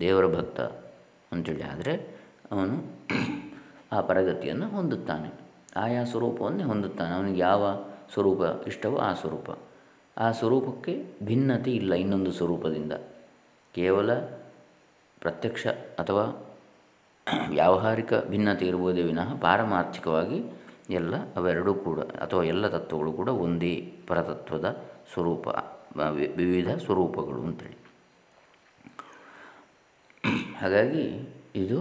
ದೇವರ ಭಕ್ತ ಅಂತೇಳಿ ಆದರೆ ಅವನು ಆ ಪರಗತಿಯನ್ನು ಹೊಂದುತ್ತಾನೆ. ಆಯಾ ಸ್ವರೂಪವನ್ನೇ ಹೊಂದುತ್ತಾನೆ. ಅವನಿಗೆ ಯಾವ ಸ್ವರೂಪ ಇಷ್ಟವೋ ಆ ಸ್ವರೂಪ. ಆ ಸ್ವರೂಪಕ್ಕೆ ಭಿನ್ನತೆ ಇಲ್ಲ ಇನ್ನೊಂದು ಸ್ವರೂಪದಿಂದ. ಕೇವಲ ಪ್ರತ್ಯಕ್ಷ ಅಥವಾ ವ್ಯಾವಹಾರಿಕ ಭಿನ್ನತೆ ಇರುವುದೇ ವಿನಃ ಪಾರಮಾರ್ಥಿಕವಾಗಿ ಎಲ್ಲ ಅವೆರಡೂ ಕೂಡ ಅಥವಾ ಎಲ್ಲ ತತ್ವಗಳು ಕೂಡ ಒಂದೇ ಪರತತ್ವದ ಸ್ವರೂಪ ವಿವಿಧ ಸ್ವರೂಪಗಳು ಅಂತೇಳಿ. ಹಾಗಾಗಿ ಇದು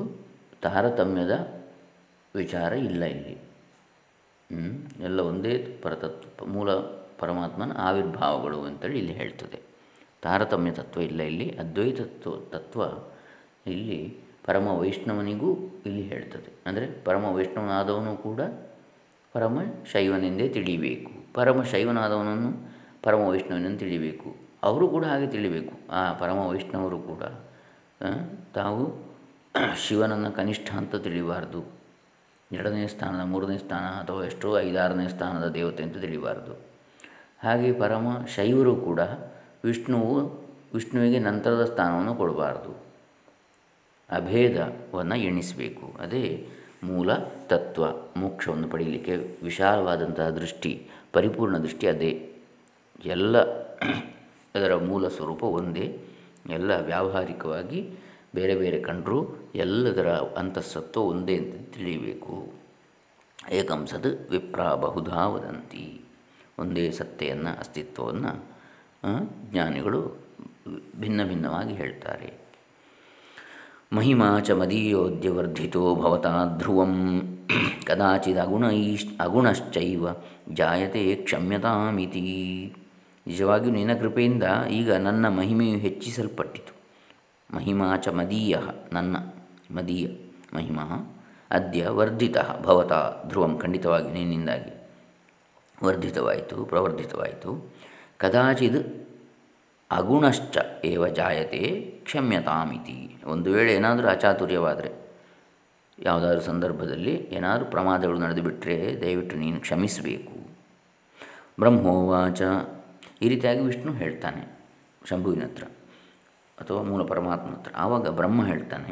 ತಾರತಮ್ಯದ ವಿಚಾರ ಇಲ್ಲ ಇಲ್ಲಿ. ಎಲ್ಲ ಒಂದೇ ಪರತತ್ವ, ಮೂಲ ಪರಮಾತ್ಮನ ಆವಿರ್ಭಾವಗಳು ಅಂತೇಳಿ ಇಲ್ಲಿ ಹೇಳ್ತದೆ. ತಾರತಮ್ಯ ತತ್ವ ಇಲ್ಲ ಇಲ್ಲಿ, ಅದ್ವೈತ ತತ್ವ ಇಲ್ಲಿ ಪರಮ ವೈಷ್ಣವನಿಗೂ ಇಲ್ಲಿ ಹೇಳ್ತದೆ. ಅಂದರೆ ಪರಮ ವೈಷ್ಣವನಾದವನು ಕೂಡ ಪರಮ ಶೈವನೆಂದೇ ತಿಳಿಬೇಕು. ಪರಮ ಶೈವನಾದವನನ್ನು ಪರಮ ವೈಷ್ಣವನನ್ನು ತಿಳಿಬೇಕು. ಅವರು ಕೂಡ ಹಾಗೆ ತಿಳಿಬೇಕು. ಆ ಪರಮ ವೈಷ್ಣವರು ಕೂಡ ತಾವು ಶಿವನನ್ನು ಕನಿಷ್ಠ ಅಂತ ತಿಳಿಬಾರ್ದು. ಎರಡನೇ ಸ್ಥಾನದ, ಮೂರನೇ ಸ್ಥಾನ ಅಥವಾ ಎಷ್ಟೋ ಐದಾರನೇ ಸ್ಥಾನದ ದೇವತೆ ಅಂತ ತಿಳಿಬಾರ್ದು. ಹಾಗೆ ಪರಮ ಶೈವರು ಕೂಡ ವಿಷ್ಣುವು ವಿಷ್ಣುವಿಗೆ ನಂತರದ ಸ್ಥಾನವನ್ನು ಕೊಡಬಾರ್ದು. ಅಭೇದವನ್ನು ಎಣಿಸಬೇಕು. ಅದೇ ಮೂಲ ತತ್ವ. ಮೋಕ್ಷವನ್ನು ಪಡೆಯಲಿಕ್ಕೆ ವಿಶಾಲವಾದಂತಹ ದೃಷ್ಟಿ, ಪರಿಪೂರ್ಣ ದೃಷ್ಟಿ ಅದೇ. ಎಲ್ಲ ಅದರ ಮೂಲ ಸ್ವರೂಪ ಒಂದೇ. ಎಲ್ಲ ವ್ಯಾವಹಾರಿಕವಾಗಿ ಬೇರೆ ಬೇರೆ ಕಂಡರೂ ಎಲ್ಲದರ ಅಂತಃಸತ್ವ ಒಂದೇ ಅಂತ ತಿಳಿಯಬೇಕು. ಏಕಂಸದ ವಿಪ್ರ ಬಹುಧಾ ವದಂತಿ. ಒಂದೇ ಸತ್ತೆಯನ್ನು, ಅಸ್ತಿತ್ವವನ್ನು ಜ್ಞಾನಿಗಳು ಭಿನ್ನ ಭಿನ್ನವಾಗಿ ಹೇಳ್ತಾರೆ. ಮಹಿಮಾ ಚ ಮದೀಯೋದ್ಯವರ್ಧಿತೋ ಭವತಾ ಧ್ರುವಂ ಈಶ್ ಅಗುಣಶ್ಚೈವ ಜಾಯತೆ ಕ್ಷಮ್ಯತಾಮಿತಿ. ನಿಜವಾಗಿಯೂ ನಿನ್ನ ಕೃಪೆಯಿಂದ ಈಗ ನನ್ನ ಮಹಿಮೆಯು ಹೆಚ್ಚಿಸಲ್ಪಟ್ಟಿತು. ಮಹಿಮಾ ಚ ಮದೀಯ, ನನ್ನ ಮದೀಯ ಮಹಿಮಾ ಅದ್ಯ ವರ್ಧಿತ ಭವತಾ ಧ್ರುವಂ ಖಂಡಿತವಾಗಿ ನಿನ್ನಿಂದಾಗಿ ವರ್ಧಿತವಾಯಿತು, ಪ್ರವರ್ಧಿತವಾಯಿತು. ಕದಾಚಿದ್ ಅಗುಣಶ್ಚ ಏವ ಜಾಯತೆ ಕ್ಷಮ್ಯತಾಮಿತಿ. ಒಂದು ವೇಳೆ ಏನಾದರೂ ಅಚಾತುರ್ಯವಾದರೆ, ಯಾವುದಾದ್ರೂ ಸಂದರ್ಭದಲ್ಲಿ ಏನಾದರೂ ಪ್ರಮಾದಗಳು ನಡೆದು ಬಿಟ್ಟರೆ ದಯವಿಟ್ಟು ನೀನು ಕ್ಷಮಿಸಬೇಕು. ಬ್ರಹ್ಮೋವಾಚ. ಈ ರೀತಿಯಾಗಿ ವಿಷ್ಣು ಹೇಳ್ತಾನೆ, ಶಂಭುವಿನ ಹತ್ರ ಅಥವಾ ಮೂಲ ಪರಮಾತ್ಮ ಹತ್ರ. ಆವಾಗ ಬ್ರಹ್ಮ ಹೇಳ್ತಾನೆ,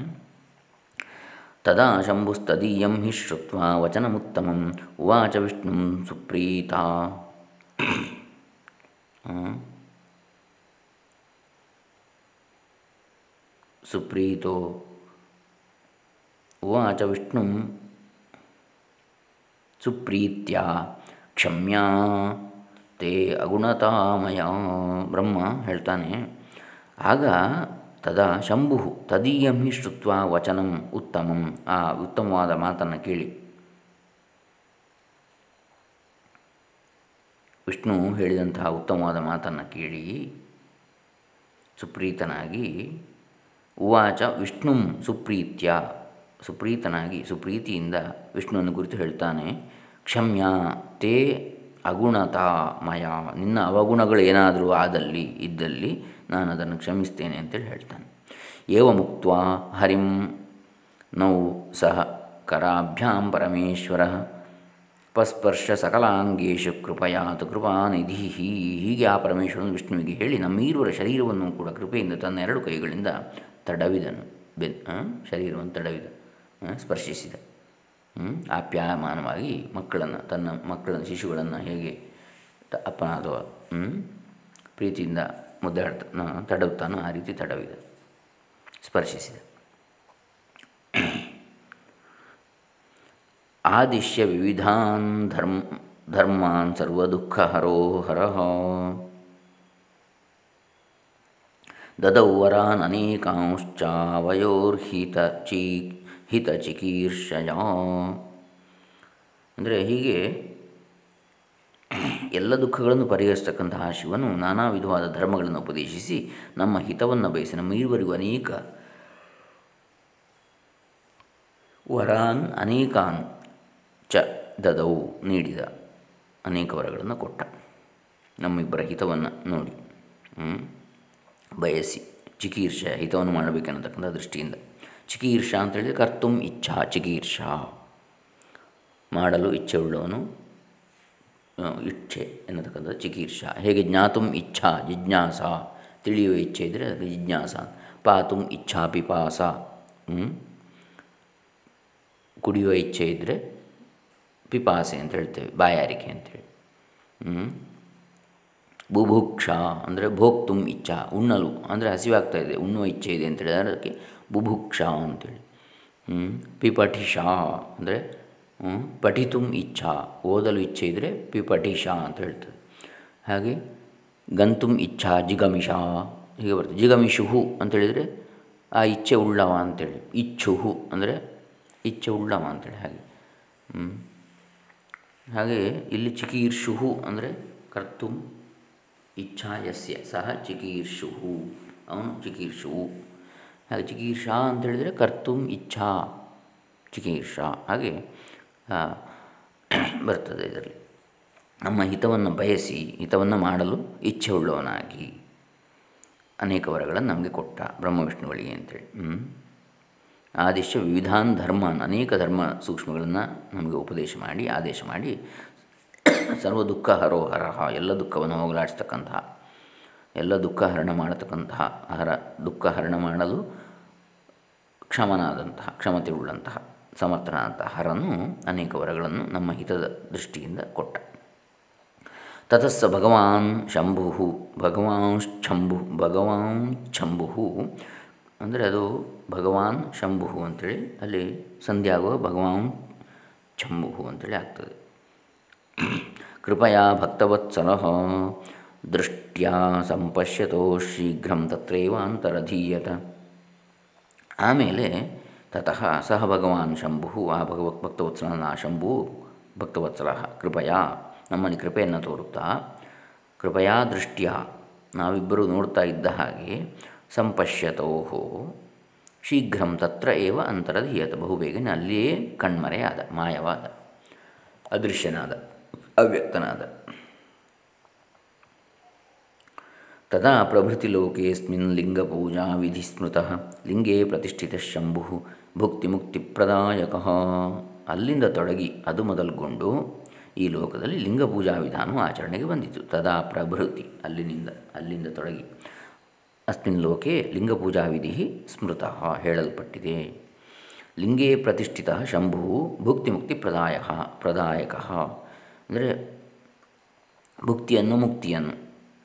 ತದಾ ಶಂಭುಸ್ತದೀಯಂ ಹಿ ಶ್ರುತ್ವ ವಚನಮುತ್ತಮಂ. ಉವಾಚ ವಿಷ್ಣು ಸುಪ್ರೀತ. ಸುಪ್ರೀತೋ ಉವಾಚ ವಿಷ್ಣು ಸುಪ್ರೀತ್ಯ ಕ್ಷಮ್ಯಾ ತೇ ಅಗುಣತಾಮಯ ಬ್ರಹ್ಮ ಹೇಳ್ತಾನೆ, ಆಗ ತದಾ ಶಂಭು ತದೀಯಂ ಹಿ ಶ್ರುತ್ವ ವಚನಂ ಉತ್ತಮಂ ಆ ಉತ್ತಮವಾದ ಮಾತನ್ನು ಕೇಳಿ। ವಿಷ್ಣು ಹೇಳಿದಂತಹ ಉತ್ತಮವಾದ ಮಾತನ್ನು ಕೇಳಿ ಸುಪ್ರೀತನಾಗಿ, ಉವಾಚ ವಿಷ್ಣು ಸುಪ್ರೀತ್ಯ. ಸುಪ್ರೀತನಾಗಿ, ಸುಪ್ರೀತಿಯಿಂದ ವಿಷ್ಣುವನ್ನು ಕುರಿತು ಹೇಳ್ತಾನೆ, ಕ್ಷಮ್ಯ ತೇ ಅಗುಣತಾ ಮಯ ನಿನ್ನ ಅವಗುಣಗಳು ಏನಾದರೂ ಆದಲ್ಲಿ, ಇದ್ದಲ್ಲಿ ನಾನು ಅದನ್ನು ಕ್ಷಮಿಸ್ತೇನೆ ಅಂತೇಳಿ ಹೇಳ್ತಾನೆ. ಏವ ಮುಕ್ತ ಹರಿಂ ನೌ ಸಹ ಕರಾಭ್ಯಾಂ ಪರಮೇಶ್ವರ ಪಸ್ಪರ್ಶ ಸಕಲಾಂಗೇಶು ಕೃಪಯಾತು ಕೃಪಾನಿಧಿ. ಹೀಗೆ ಆ ಪರಮೇಶ್ವರನು ವಿಷ್ಣುವಿಗೆ ಹೇಳಿ ನಮ್ಮೀರುವರ ಶರೀರವನ್ನು ಕೂಡ ಕೃಪೆಯಿಂದ ತನ್ನ ಎರಡು ಕೈಗಳಿಂದ ತಡವಿದನು. ಬೆನ್ ಶರೀರವನ್ನು ತಡವಿದ ಸ್ಪರ್ಶಿಸಿದ. ಆಪ್ಯಾಯಮಾನವಾಗಿ ಮಕ್ಕಳನ್ನು, ತನ್ನ ಮಕ್ಕಳನ್ನು, ಶಿಶುಗಳನ್ನು ಹೇಗೆ ಅಪ್ಪನ ಅಥವಾ ಪ್ರೀತಿಯಿಂದ ಮುದ್ದಾಡ್ತ ತಡವುತ್ತಾನೋ ಆ ರೀತಿ ತಡವಿದ, ಸ್ಪರ್ಶಿಸಿದ. ಆದಿಶ್ಯ ವಿವಿಧಾನ್ ಧರ್ಮ, ಧರ್ಮಾನ್ ಸರ್ವದುಃಖಹರೋ ಹರಹ ದದೌ ವರಾನ್ ಅನೇಕಾಂಶ್ಚಾವಯೋರ್ಹಿತ ಹಿತ ಚಿಕೀರ್ಷಯ. ಅಂದರೆ ಹೀಗೆ ಎಲ್ಲ ದುಃಖಗಳನ್ನು ಪರಿಹರಿಸತಕ್ಕಂತಹ ಶಿವನು ನಾನಾ ವಿಧವಾದ ಧರ್ಮಗಳನ್ನು ಉಪದೇಶಿಸಿ ನಮ್ಮ ಹಿತವನ್ನು ಬಯಸಿ ನಮ್ಮ ಇರುವರಿಗೂ ಅನೇಕ ವರಾನ್ ಅನೇಕಾನ್ ಚ ದದವು ನೀಡಿದ ಅನೇಕ ವರಗಳನ್ನು ಕೊಟ್ಟ. ನಮ್ಮಿಬ್ಬರ ಹಿತವನ್ನು ನೋಡಿ. ಬಯಸಿ ಚಿಕೀರ್ಷ, ಹಿತವನ್ನು ಮಾಡಬೇಕೆನ್ನತಕ್ಕಂಥ ದೃಷ್ಟಿಯಿಂದ. ಚಿಕೀರ್ಷ ಅಂತೇಳಿದರೆ ಕರ್ತುಂ ಇಚ್ಛಾ, ಚಿಕೀರ್ಷ. ಮಾಡಲು ಇಚ್ಛೆ ಉಳ್ಳವನು ಇಚ್ಛೆ ಎನ್ನತಕ್ಕಂಥ ಚಿಕೀರ್ಷ. ಹೇಗೆ ಜ್ಞಾತು ಇಚ್ಛಾ, ಜಿಜ್ಞಾಸ. ತಿಳಿಯುವ ಇಚ್ಛೆ ಇದ್ದರೆ ಅದಕ್ಕೆ ಜಿಜ್ಞಾಸ ಪಾತು ಇಚ್ಛಾ ಪಿಪಾಸ ಕುಡಿಯುವ ಇಚ್ಛೆ ಇದ್ದರೆ ಪಿಪಾಸೆ ಅಂತ ಹೇಳ್ತೇವೆ, ಬಾಯಾರಿಕೆ ಅಂತೇಳಿ ಬುಭುಕ್ಷ ಅಂದರೆ ಭೋಕ್ತುಂ ಇಚ್ಛಾ, ಉಣ್ಣಲು ಅಂದರೆ ಹಸಿವಾಗ್ತಾ ಇದೆ, ಉಣ್ಣುವ ಇಚ್ಛೆ ಇದೆ ಅಂತೇಳಿ ಅದಕ್ಕೆ ಬುಭುಕ್ಷ ಅಂತೇಳಿ ಹ್ಞೂ ಪಿಪಠಿಷ ಅಂದರೆ ಪಠಿತುಂ ಇಚ್ಛಾ, ಓದಲು ಇಚ್ಛೆ ಇದ್ದರೆ ಪಿಪಠಿಷ ಅಂತ ಹೇಳ್ತದೆ ಹಾಗೆ ಗಂತುಂ ಇಚ್ಛಾ ಜಿಗಮಿಷ, ಹೀಗೆ ಬರ್ತದೆ. ಜಿಗಮಿಷುಹು ಅಂತೇಳಿದರೆ ಆ ಇಚ್ಛೆ ಉಳ್ಳವ ಅಂತೇಳಿ ಇಚ್ಛುಹು ಅಂದರೆ ಇಚ್ಛೆ ಉಳ್ಳವ ಅಂತೇಳಿ ಹಾಗೆ. ಹಾಗೆ ಇಲ್ಲಿ ಚಿಕೀರ್ಷುಹು ಅಂದರೆ ಕರ್ತುಂ ಇಚ್ಛಾ ಯಸ್ಯ ಸಹ ಚಿಕೀರ್ಷುಹು, ಅವನು ಚಿಕೀರ್ಷುವು ಹಾಗೆ ಚಿಕೀರ್ಷಾ ಅಂತೇಳಿದರೆ ಕರ್ತುಂ ಇಚ್ಛಾ, ಚಿಕೀರ್ಷಾ. ಹಾಗೆ ಬರ್ತದೆ ಇದರಲ್ಲಿ. ನಮ್ಮ ಹಿತವನ್ನು ಬಯಸಿ, ಹಿತವನ್ನು ಮಾಡಲು ಇಚ್ಛೆ ಉಳ್ಳವನಾಗಿ ಅನೇಕ ವರಗಳನ್ನು ನಮಗೆ ಕೊಟ್ಟ ಬ್ರಹ್ಮ ವಿಷ್ಣುಗಳಿಗೆ ಅಂತೇಳಿ ಆದೇಶ ವಿವಿಧಾನ್ ಧರ್ಮಾನ್ ಅನೇಕ ಧರ್ಮ ಸೂಕ್ಷ್ಮಗಳನ್ನು ನಮಗೆ ಉಪದೇಶ ಮಾಡಿ, ಆದೇಶ ಮಾಡಿ, ಸರ್ವ ದುಃಖ ಹರೋಹರಹ ಎಲ್ಲ ದುಃಖವನ್ನು ಹೋಗಲಾಡಿಸ್ತಕ್ಕಂತಹ, ಎಲ್ಲ ದುಃಖ ಹರಣ ಮಾಡತಕ್ಕಂತಹ, ಹರ ದುಃಖ ಹರಣ ಮಾಡಲು ಕ್ಷಮನಾದಂತಹ ಕ್ಷಮತೆ ಉಳ್ಳಂತಹ ಸಮರ್ಥನಾದಂತಹ ಹರನು ಅನೇಕ ವರಗಳನ್ನು ನಮ್ಮ ಹಿತದ ದೃಷ್ಟಿಯಿಂದ ಕೊಟ್ಟ. ತತಸ್ಸ ಭಗವಾನ್ ಶಂಭು ಭಗವಾನ್ ಶಂಭು ಭಗವಾನ್ ಶಂಭು ಅಂದರೆ ಅದು ಭಗವಾನ್ ಶಂಭು ಅಂಥೇಳಿ ಅಲ್ಲಿ ಸಂಧ್ಯಾ ಆಗುವ ಭಗವಾನ್ ಶಂಭು ಅಂಥೇಳಿ ಆಗ್ತದೆ. ಕೃಪಯಾ ಭಕ್ತವತ್ಸಲ, ದೃಷ್ಟ್ಯಾ ಸಂಪಶ್ಯತೋ ಶೀಘ್ರಂ ತತ್ರೈವ ಅಂತರಧೀಯತ ಆಮೇಲೆ ತತಃ ಸಹ ಭಗವಾನ್ ಶಂಭು ಆ ಭಗವ ಭಕ್ತವತ್ಸಲನ ಶಂಭು ಭಕ್ತವತ್ಸಲ, ಕೃಪಯಾ, ನಮ್ಮಲ್ಲಿ ಕೃಪೆಯನ್ನು ತೋರುತ್ತಾ, ಕೃಪಯಾ ದೃಷ್ಟಿಯ, ನಾವಿಬ್ಬರು ನೋಡ್ತಾ ಇದ್ದ ಹಾಗೆ ಸಂಪಶ್ಯತೋ ಶೀಘ್ರಂ ತತ್ರ ಏವ ಅಂತರಧೀಯತ. ಬಹುಬೇಗನೆ ಅಲ್ಲಿಯೇ ಕಣ್ಮರೆಯಾದ, ಮಾಯವಾದ, ಅದೃಶ್ಯನಾದ, ಅವ್ಯಕ್ತನಾದ. ತದಾ ಪ್ರಭೃತಿ ಲೋಕೇಸ್ಮಿನ್ ಲಿಂಗಪೂಜಾ ವಿಧಿ ಸ್ಮೃತಃ ಲಿಂಗೇ ಪ್ರತಿಷ್ಠಿತ ಶಂಭು ಭುಕ್ತಿ ಮುಕ್ತಿ ಪ್ರದಾಯಕ ಅಲ್ಲಿಂದ ತೊಡಗಿ ಅದು ಮೊದಲುಗೊಂಡು ಈ ಲೋಕದಲ್ಲಿ ಲಿಂಗ ಪೂಜಾ ವಿಧಾನವು ಆಚರಣೆಗೆ ಬಂದಿತು. ತದಾ ಪ್ರಭೃತಿ ಅಲ್ಲಿನಿಂದ, ಅಲ್ಲಿಂದ ತೊಡಗಿ ಅಸ್ಮಿನ್ ಲೋಕೆ ಲಿಂಗಪೂಜಾವಿಧಿ ಸ್ಮೃತ ಹೇಳಲ್ಪಟ್ಟಿದೆ. ಲಿಂಗೇ ಪ್ರತಿಷ್ಠಿತ ಶಂಭು ಭುಕ್ತಿ ಮುಕ್ತಿ ಪ್ರದಾಯ, ಪ್ರದಾಯಕ. ಅಂದರೆ ಭುಕ್ತಿಯನ್ನು ಮುಕ್ತಿಯನ್ನು,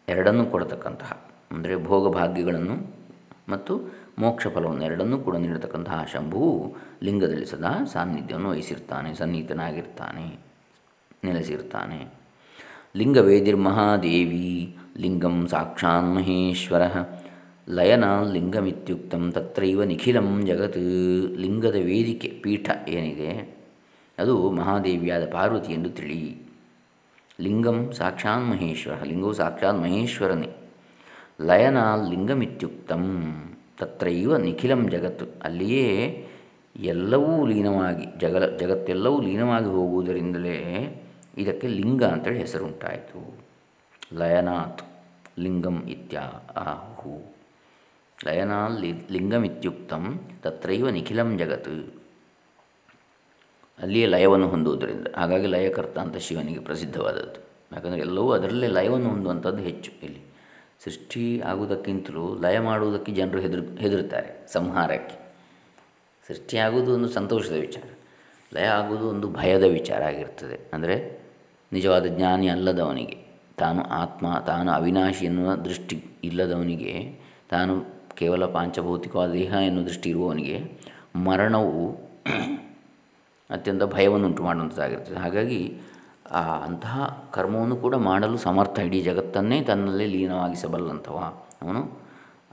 ಎರಡನ್ನೂ ಕೊಡತಕ್ಕಂತಹ, ಅಂದರೆ ಭೋಗಭಾಗ್ಯಗಳನ್ನು ಮತ್ತು ಮೋಕ್ಷ ಫಲವನ್ನು ಎರಡನ್ನೂ ಕೂಡ ನೀಡತಕ್ಕಂತಹ ಶಂಭುವು ಲಿಂಗದಲ್ಲಿ ಸದಾ ಸಾನ್ನಿಧ್ಯವನ್ನು ವಹಿಸಿರ್ತಾನೆ, ಸನ್ನಿಹಿತನಾಗಿರ್ತಾನೆ, ನೆಲೆಸಿರ್ತಾನೆ. ಲಿಂಗವೇದಿರ್ಮಹಾದೇವಿ, ಲಿಂಗಂ ಸಾಕ್ಷಾನ್ ಮಹೇಶ್ವರ. ಲಯನ ಲಿಂಗಮಿತ್ಯುಕ್ತಂ ತತ್ರೈವ ನಿಖಿಲಂ ಜಗತ್. ಲಿಂಗದ ವೇದಿಕೆ ಪೀಠ ಏನಿದೆ? ಅದು ಮಹಾದೇವಿಯಾದ ಪಾರ್ವತಿ ಎಂದು ತಿಳಿ. ಲಿಂಗಂ ಸಾಕ್ಷಾತ್ ಮಹೇಶ್ವರ. ಲಿಂಗವು ಸಾಕ್ಷಾತ್ ಮಹೇಶ್ವರನೇ. ಲಯನ ಲಿಂಗಮಿತ್ಯುಕ್ತಂ ತತ್ರೈವ ನಿಖಿಲಂ ಜಗತ್ತು ಅಲ್ಲಿಯೇ ಎಲ್ಲವೂ ಲೀನವಾಗಿ ಜಗಲ ಜಗತ್ತೆಲ್ಲವೂ ಲೀನವಾಗಿ ಹೋಗುವುದರಿಂದಲೇ ಇದಕ್ಕೆ ಲಿಂಗ ಅಂತೇಳಿ ಹೆಸರುಂಟಾಯಿತು. ಲಯನಾಥ್ ಲಿಂಗಂ ಇತ್ಯಾ ಆಹು ಲಯನಾಲ್ ಲಿ ಲಿಂಗಮಿತ್ಯುಕ್ತಂ ತತ್ರೈವ ನಿಖಿಲಂ ಜಗತ್ ಅಲ್ಲಿಯೇ ಲಯವನ್ನು ಹೊಂದುವುದರಿಂದ ಹಾಗಾಗಿ ಲಯಕರ್ತ ಅಂತ ಶಿವನಿಗೆ ಪ್ರಸಿದ್ಧವಾದದ್ದು. ಯಾಕಂದರೆ ಎಲ್ಲವೂ ಅದರಲ್ಲೇ ಲಯವನ್ನು ಹೊಂದುವಂಥದ್ದು ಹೆಚ್ಚು ಇಲ್ಲಿ. ಸೃಷ್ಟಿ ಆಗುವುದಕ್ಕಿಂತಲೂ ಲಯ ಮಾಡುವುದಕ್ಕೆ ಜನರು ಹೆದರು ಹೆದರುತ್ತಾರೆ ಸಂಹಾರಕ್ಕೆ. ಸೃಷ್ಟಿಯಾಗುವುದು ಒಂದು ಸಂತೋಷದ ವಿಚಾರ. ಲಯ ಆಗುವುದು ಒಂದು ಭಯದ ವಿಚಾರ ಆಗಿರ್ತದೆ. ಅಂದರೆ ನಿಜವಾದ ಜ್ಞಾನಿ ಅಲ್ಲದವನಿಗೆ. ತಾನು ಆತ್ಮ, ತಾನು ಅವಿನಾಶಿ ಎನ್ನುವ ದೃಷ್ಟಿ ಇಲ್ಲದವನಿಗೆ ತಾನು ಕೇವಲ ಪಾಂಚಭೌತಿಕವಾದ ದೇಹ ಎನ್ನುವ ದೃಷ್ಟಿ ಇರುವವನಿಗೆ ಮರಣವು ಅತ್ಯಂತ ಭಯವನ್ನು ಉಂಟು ಮಾಡುವಂಥದ್ದಾಗಿರ್ತದೆ. ಹಾಗಾಗಿ ಆ ಅಂತಹ ಕರ್ಮವನ್ನು ಕೂಡ ಮಾಡಲು ಸಮರ್ಥ ಇಡೀ ಜಗತ್ತನ್ನೇ ತನ್ನಲ್ಲೇ ಲೀನವಾಗಿಸಬಲ್ಲಂಥವ ಅವನು.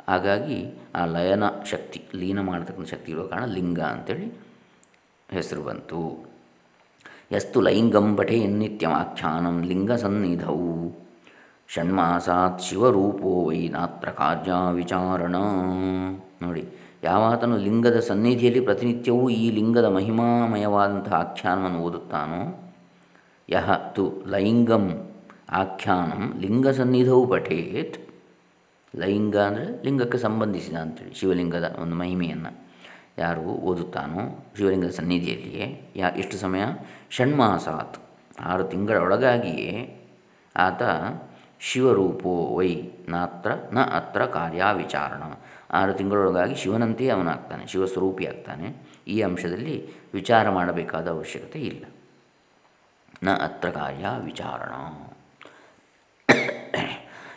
ಹಾಗಾಗಿ ಆ ಲಯನ ಶಕ್ತಿ, ಲೀನ ಮಾಡತಕ್ಕಂಥ ಶಕ್ತಿ ಇರುವ ಕಾರಣ ಲಿಂಗ ಅಂತೇಳಿ ಹೆಸರು ಬಂತು. ಯಸ್ತು ಲೈಂಗಂ ನಿತ್ಯಮಾಖ್ಯಾನಂ ಲಿಂಗಸನ್ನಿಧವು ಷಣ್ಮಾಸಾತ್ ಶಿವರೂಪೋ ವೈ ನಾತ್ರ ಕಾರ್ಯ ವಿಚಾರಣ. ನೋಡಿ, ಯಾವಾತನು ಲಿಂಗದ ಸನ್ನಿಧಿಯಲ್ಲಿ ಪ್ರತಿನಿತ್ಯವೂ ಈ ಲಿಂಗದ ಮಹಿಮಾಮಯವಾದಂತಹ ಆಖ್ಯಾನವನ್ನು ಓದುತ್ತಾನೋ? ಯಹ ತು ಲೈಂಗಂ ಆಖ್ಯಾನಂ ಲಿಂಗ ಸನ್ನಿಧವು ಪಠೇತ್. ಲೈಂಗ ಅಂದರೆ ಲಿಂಗಕ್ಕೆ ಸಂಬಂಧಿಸಿದ ಅಂತೇಳಿ, ಶಿವಲಿಂಗದ ಒಂದು ಮಹಿಮೆಯನ್ನು ಯಾರು ಓದುತ್ತಾನೋ ಶಿವಲಿಂಗದ ಸನ್ನಿಧಿಯಲ್ಲಿಯೇ. ಯಾ, ಎಷ್ಟು ಸಮಯ? ಷಣ್ಮಾಸಾತ್. ಆರು ತಿಂಗಳ ಒಳಗಾಗಿಯೇ ಆತ ಶಿವರೂಪೋ ವೈ ನಾತ್ರ ನ ಅತ್ರ ಕಾರ್ಯಾವಿಚಾರಣ. ಆರು ತಿಂಗಳೊಳಗಾಗಿ ಶಿವನಂತೆಯೇ ಅವನಾಗ್ತಾನೆ ಶಿವಸ್ವರೂಪಿ ಆಗ್ತಾನೆ ಈ ಅಂಶದಲ್ಲಿ ವಿಚಾರ ಮಾಡಬೇಕಾದ ಅವಶ್ಯಕತೆ ಇಲ್ಲ. ನ ಅತ್ರ ಕಾರ್ಯ ವಿಚಾರಣ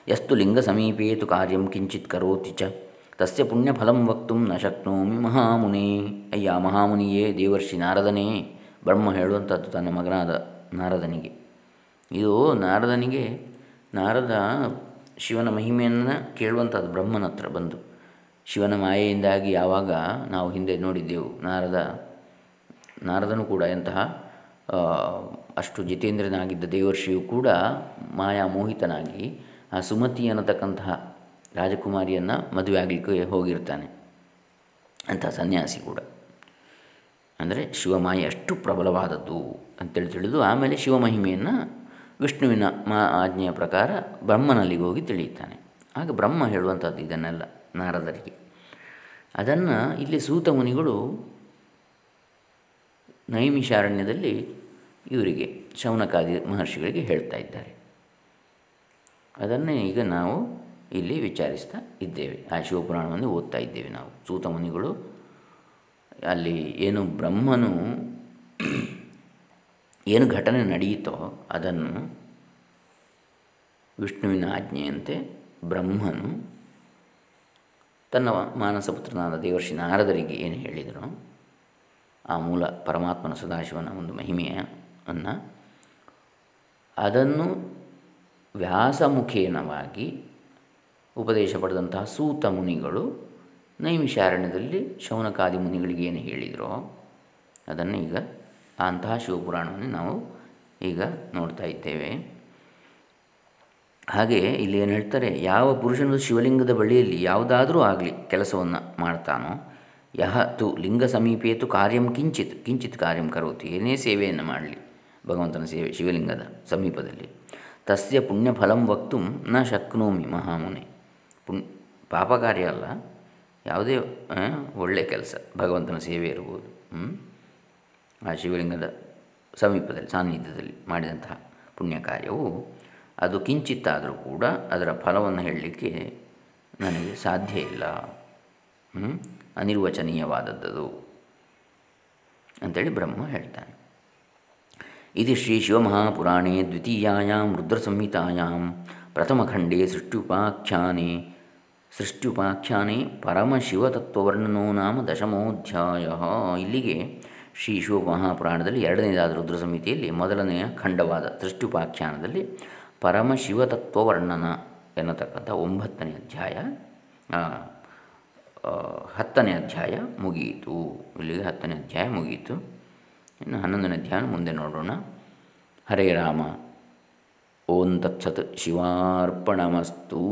ಯಸ್ತು ಲಿಂಗಸಮೀಪೇ ತು ಕಾರ್ಯಂ ಕಿಂಚಿತ್ ಕರೋತಿ ಚ. ತಸ್ಯ ಪುಣ್ಯಫಲಂ ವಕ್ತು ನ ಶಕ್ನೋಮಿ ಮಹಾಮುನಿ. ಅಯ್ಯ, ಮಹಾಮುನಿಯೇ, ದೇವರ್ಷಿ ನಾರದನೇ. ಬ್ರಹ್ಮ ಹೇಳುವಂಥದ್ದು ತನ್ನ ಮಗನಾದ ನಾರದನಿಗೆ. ಇದು ನಾರದನಿಗೆ ನಾರದ ಶಿವನ ಮಹಿಮೆಯನ್ನು ಕೇಳುವಂಥದ್ದು ಬ್ರಹ್ಮನ ಹತ್ರ ಬಂದು. ಶಿವನ ಮಾಯೆಯಿಂದಾಗಿ ಯಾವಾಗ ನಾವು ಹಿಂದೆ ನೋಡಿದ್ದೆವು, ನಾರದ, ನಾರದನು ಕೂಡ ಎಂತಹ ಅಷ್ಟು ಜಿತೇಂದ್ರನಾಗಿದ್ದ ದೇವರ್ಷಿಯು ಕೂಡ ಮಾಯಾ ಮೋಹಿತನಾಗಿ ಆ ಸುಮತಿ ಅನ್ನತಕ್ಕಂತಹ ರಾಜಕುಮಾರಿಯನ್ನು ಮದುವೆ ಆಗಲಿಕ್ಕೆ ಹೋಗಿರ್ತಾನೆ. ಅಂತಹ ಸನ್ಯಾಸಿ ಕೂಡ. ಅಂದರೆ ಶಿವಮಾಯೆ ಅಷ್ಟು ಪ್ರಬಲವಾದದ್ದು ಅಂತೇಳಿ ತಿಳಿದು ಆಮೇಲೆ ಶಿವಮಹಿಮೆಯನ್ನು ವಿಷ್ಣುವಿನ ಮಾ ಆಜ್ಞೆಯ ಪ್ರಕಾರ ಬ್ರಹ್ಮನಲ್ಲಿಗೆ ಹೋಗಿ ತಿಳಿಯುತ್ತಾನೆ. ಆಗ ಬ್ರಹ್ಮ ಹೇಳುವಂಥದ್ದು ಇದನ್ನೆಲ್ಲ ನಾರದರಿಗೆ. ಅದನ್ನು ಇಲ್ಲಿ ಸೂತ ಮುನಿಗಳು ನೈಮಿಷಾರಣ್ಯದಲ್ಲಿ ಇವರಿಗೆ, ಶೌನಕಾದಿ ಮಹರ್ಷಿಗಳಿಗೆ ಹೇಳ್ತಾ ಇದ್ದಾರೆ. ಅದನ್ನೇ ಈಗ ನಾವು ಇಲ್ಲಿ ವಿಚಾರಿಸ್ತಾ ಇದ್ದೇವೆ. ಆ ಶಿವಪುರಾಣವನ್ನು ಓದ್ತಾ ಇದ್ದೇವೆ ನಾವು. ಸೂತ ಮುನಿಗಳು ಅಲ್ಲಿ ಏನು ಬ್ರಹ್ಮನು ಏನು ಘಟನೆ ನಡೆಯಿತೋ ಅದನ್ನು ವಿಷ್ಣುವಿನ ಆಜ್ಞೆಯಂತೆ ಬ್ರಹ್ಮನು ತನ್ನ ಮಾನಸಪುತ್ರನಾದ ದೇವರ್ಷಿ ನಾರದರಿಗೆ ಏನು ಹೇಳಿದರು ಆ ಮೂಲ ಪರಮಾತ್ಮನ ಸದಾಶಿವನ ಒಂದು ಮಹಿಮೆಯ ಅನ್ನು ಅದನ್ನು ವ್ಯಾಸಮುಖೇನವಾಗಿ ಉಪದೇಶ ಪಡೆದಂತಹ ಸೂತ ಮುನಿಗಳು ನೈಮಿಷಾರಣ್ಯದಲ್ಲಿ ಶೌನಕಾದಿ ಮುನಿಗಳಿಗೆ ಏನು ಹೇಳಿದರೋ ಅದನ್ನು ಈಗ ಅಂತಹ ಶಿವಪುರಾಣವನ್ನು ನಾವು ಈಗ ನೋಡ್ತಾ ಇದ್ದೇವೆ. ಹಾಗೆ ಇಲ್ಲಿ ಏನು ಹೇಳ್ತಾರೆ, ಯಾವ ಪುರುಷನು ಶಿವಲಿಂಗದ ಬಳಿಯಲ್ಲಿ ಯಾವುದಾದರೂ ಆಗಲಿ ಕೆಲಸವನ್ನು ಮಾಡ್ತಾನೋ, ಯಹ ತು ಲಿಂಗ ಸಮೀಪೇತು ಕಾರ್ಯಂ ಕಿಂಚಿತ್ ಕಿಂಚಿತ್ ಕಾರ್ಯಂ ಕರೋತಿ, ಏನೇ ಸೇವೆಯನ್ನು ಮಾಡಲಿ ಭಗವಂತನ ಸೇವೆ ಶಿವಲಿಂಗದ ಸಮೀಪದಲ್ಲಿ. ತಸ್ಯ ಪುಣ್ಯಫಲಂ ವಕ್ತು ನ ಶಕ್ನೋಮಿ ಮಹಾಮುನಿ. ಪುಣ್ ಪಾಪ ಕಾರ್ಯ ಅಲ್ಲ, ಯಾವುದೇ ಒಳ್ಳೆಯ ಕೆಲಸ, ಭಗವಂತನ ಸೇವೆ ಇರ್ಬೋದು. ಆ ಶಿವಲಿಂಗದ ಸಮೀಪದಲ್ಲಿ, ಸಾನ್ನಿಧ್ಯದಲ್ಲಿ ಮಾಡಿದಂತಹ ಪುಣ್ಯ ಕಾರ್ಯವು, ಅದು ಕಿಂಚಿತ್ತಾದರೂ ಕೂಡ ಅದರ ಫಲವನ್ನು ಹೇಳಲಿಕ್ಕೆ ನನಗೆ ಸಾಧ್ಯ ಇಲ್ಲ. ಅನಿರ್ವಚನೀಯವಾದದ್ದು ಅಂತೇಳಿ ಬ್ರಹ್ಮ ಹೇಳ್ತಾನೆ. ಇದು ಶ್ರೀ ಶಿವಮಹಾಪುರಾಣೇ ದ್ವಿತೀಯಾಂ ರುದ್ರಸಂಹಿತಾಯಾಂ ಪ್ರಥಮಖಂಡೇ ಸೃಷ್ಟ್ಯುಪಾಖ್ಯಾನೆ ಸೃಷ್ಟ್ಯುಪಾಖ್ಯಾನೆ ಪರಮಶಿವತತ್ವವರ್ಣನೋ ನಾಮ ದಶಮೋಧ್ಯಾಯ. ಇಲ್ಲಿಗೆ ಶ್ರೀ ಶಿವಮಹಾಪುರಾಣದಲ್ಲಿ ಎರಡನೇದಾದ ರುದ್ರ ಸಮಿತಿಯಲ್ಲಿ ಮೊದಲನೆಯ ಖಂಡವಾದ ಸೃಷ್ಟ್ಯುಪಾಖ್ಯಾನದಲ್ಲಿ ಪರಮಶಿವತತ್ವವರ್ಣನ ಎನ್ನತಕ್ಕಂಥ ಒಂಬತ್ತನೇ ಅಧ್ಯಾಯ ಹತ್ತನೇ ಅಧ್ಯಾಯ ಮುಗಿಯಿತು. ಇಲ್ಲಿಗೆ ಹತ್ತನೇ ಅಧ್ಯಾಯ ಮುಗಿಯಿತು. ಇನ್ನು ಹನ್ನೊಂದನೇ ಅಧ್ಯಾಯ ಮುಂದೆ ನೋಡೋಣ. ಹರೇ ರಾಮ, ಓಂ ತತ್ಸತ್ ಶಿವಾರ್ಪಣಮಸ್ತು.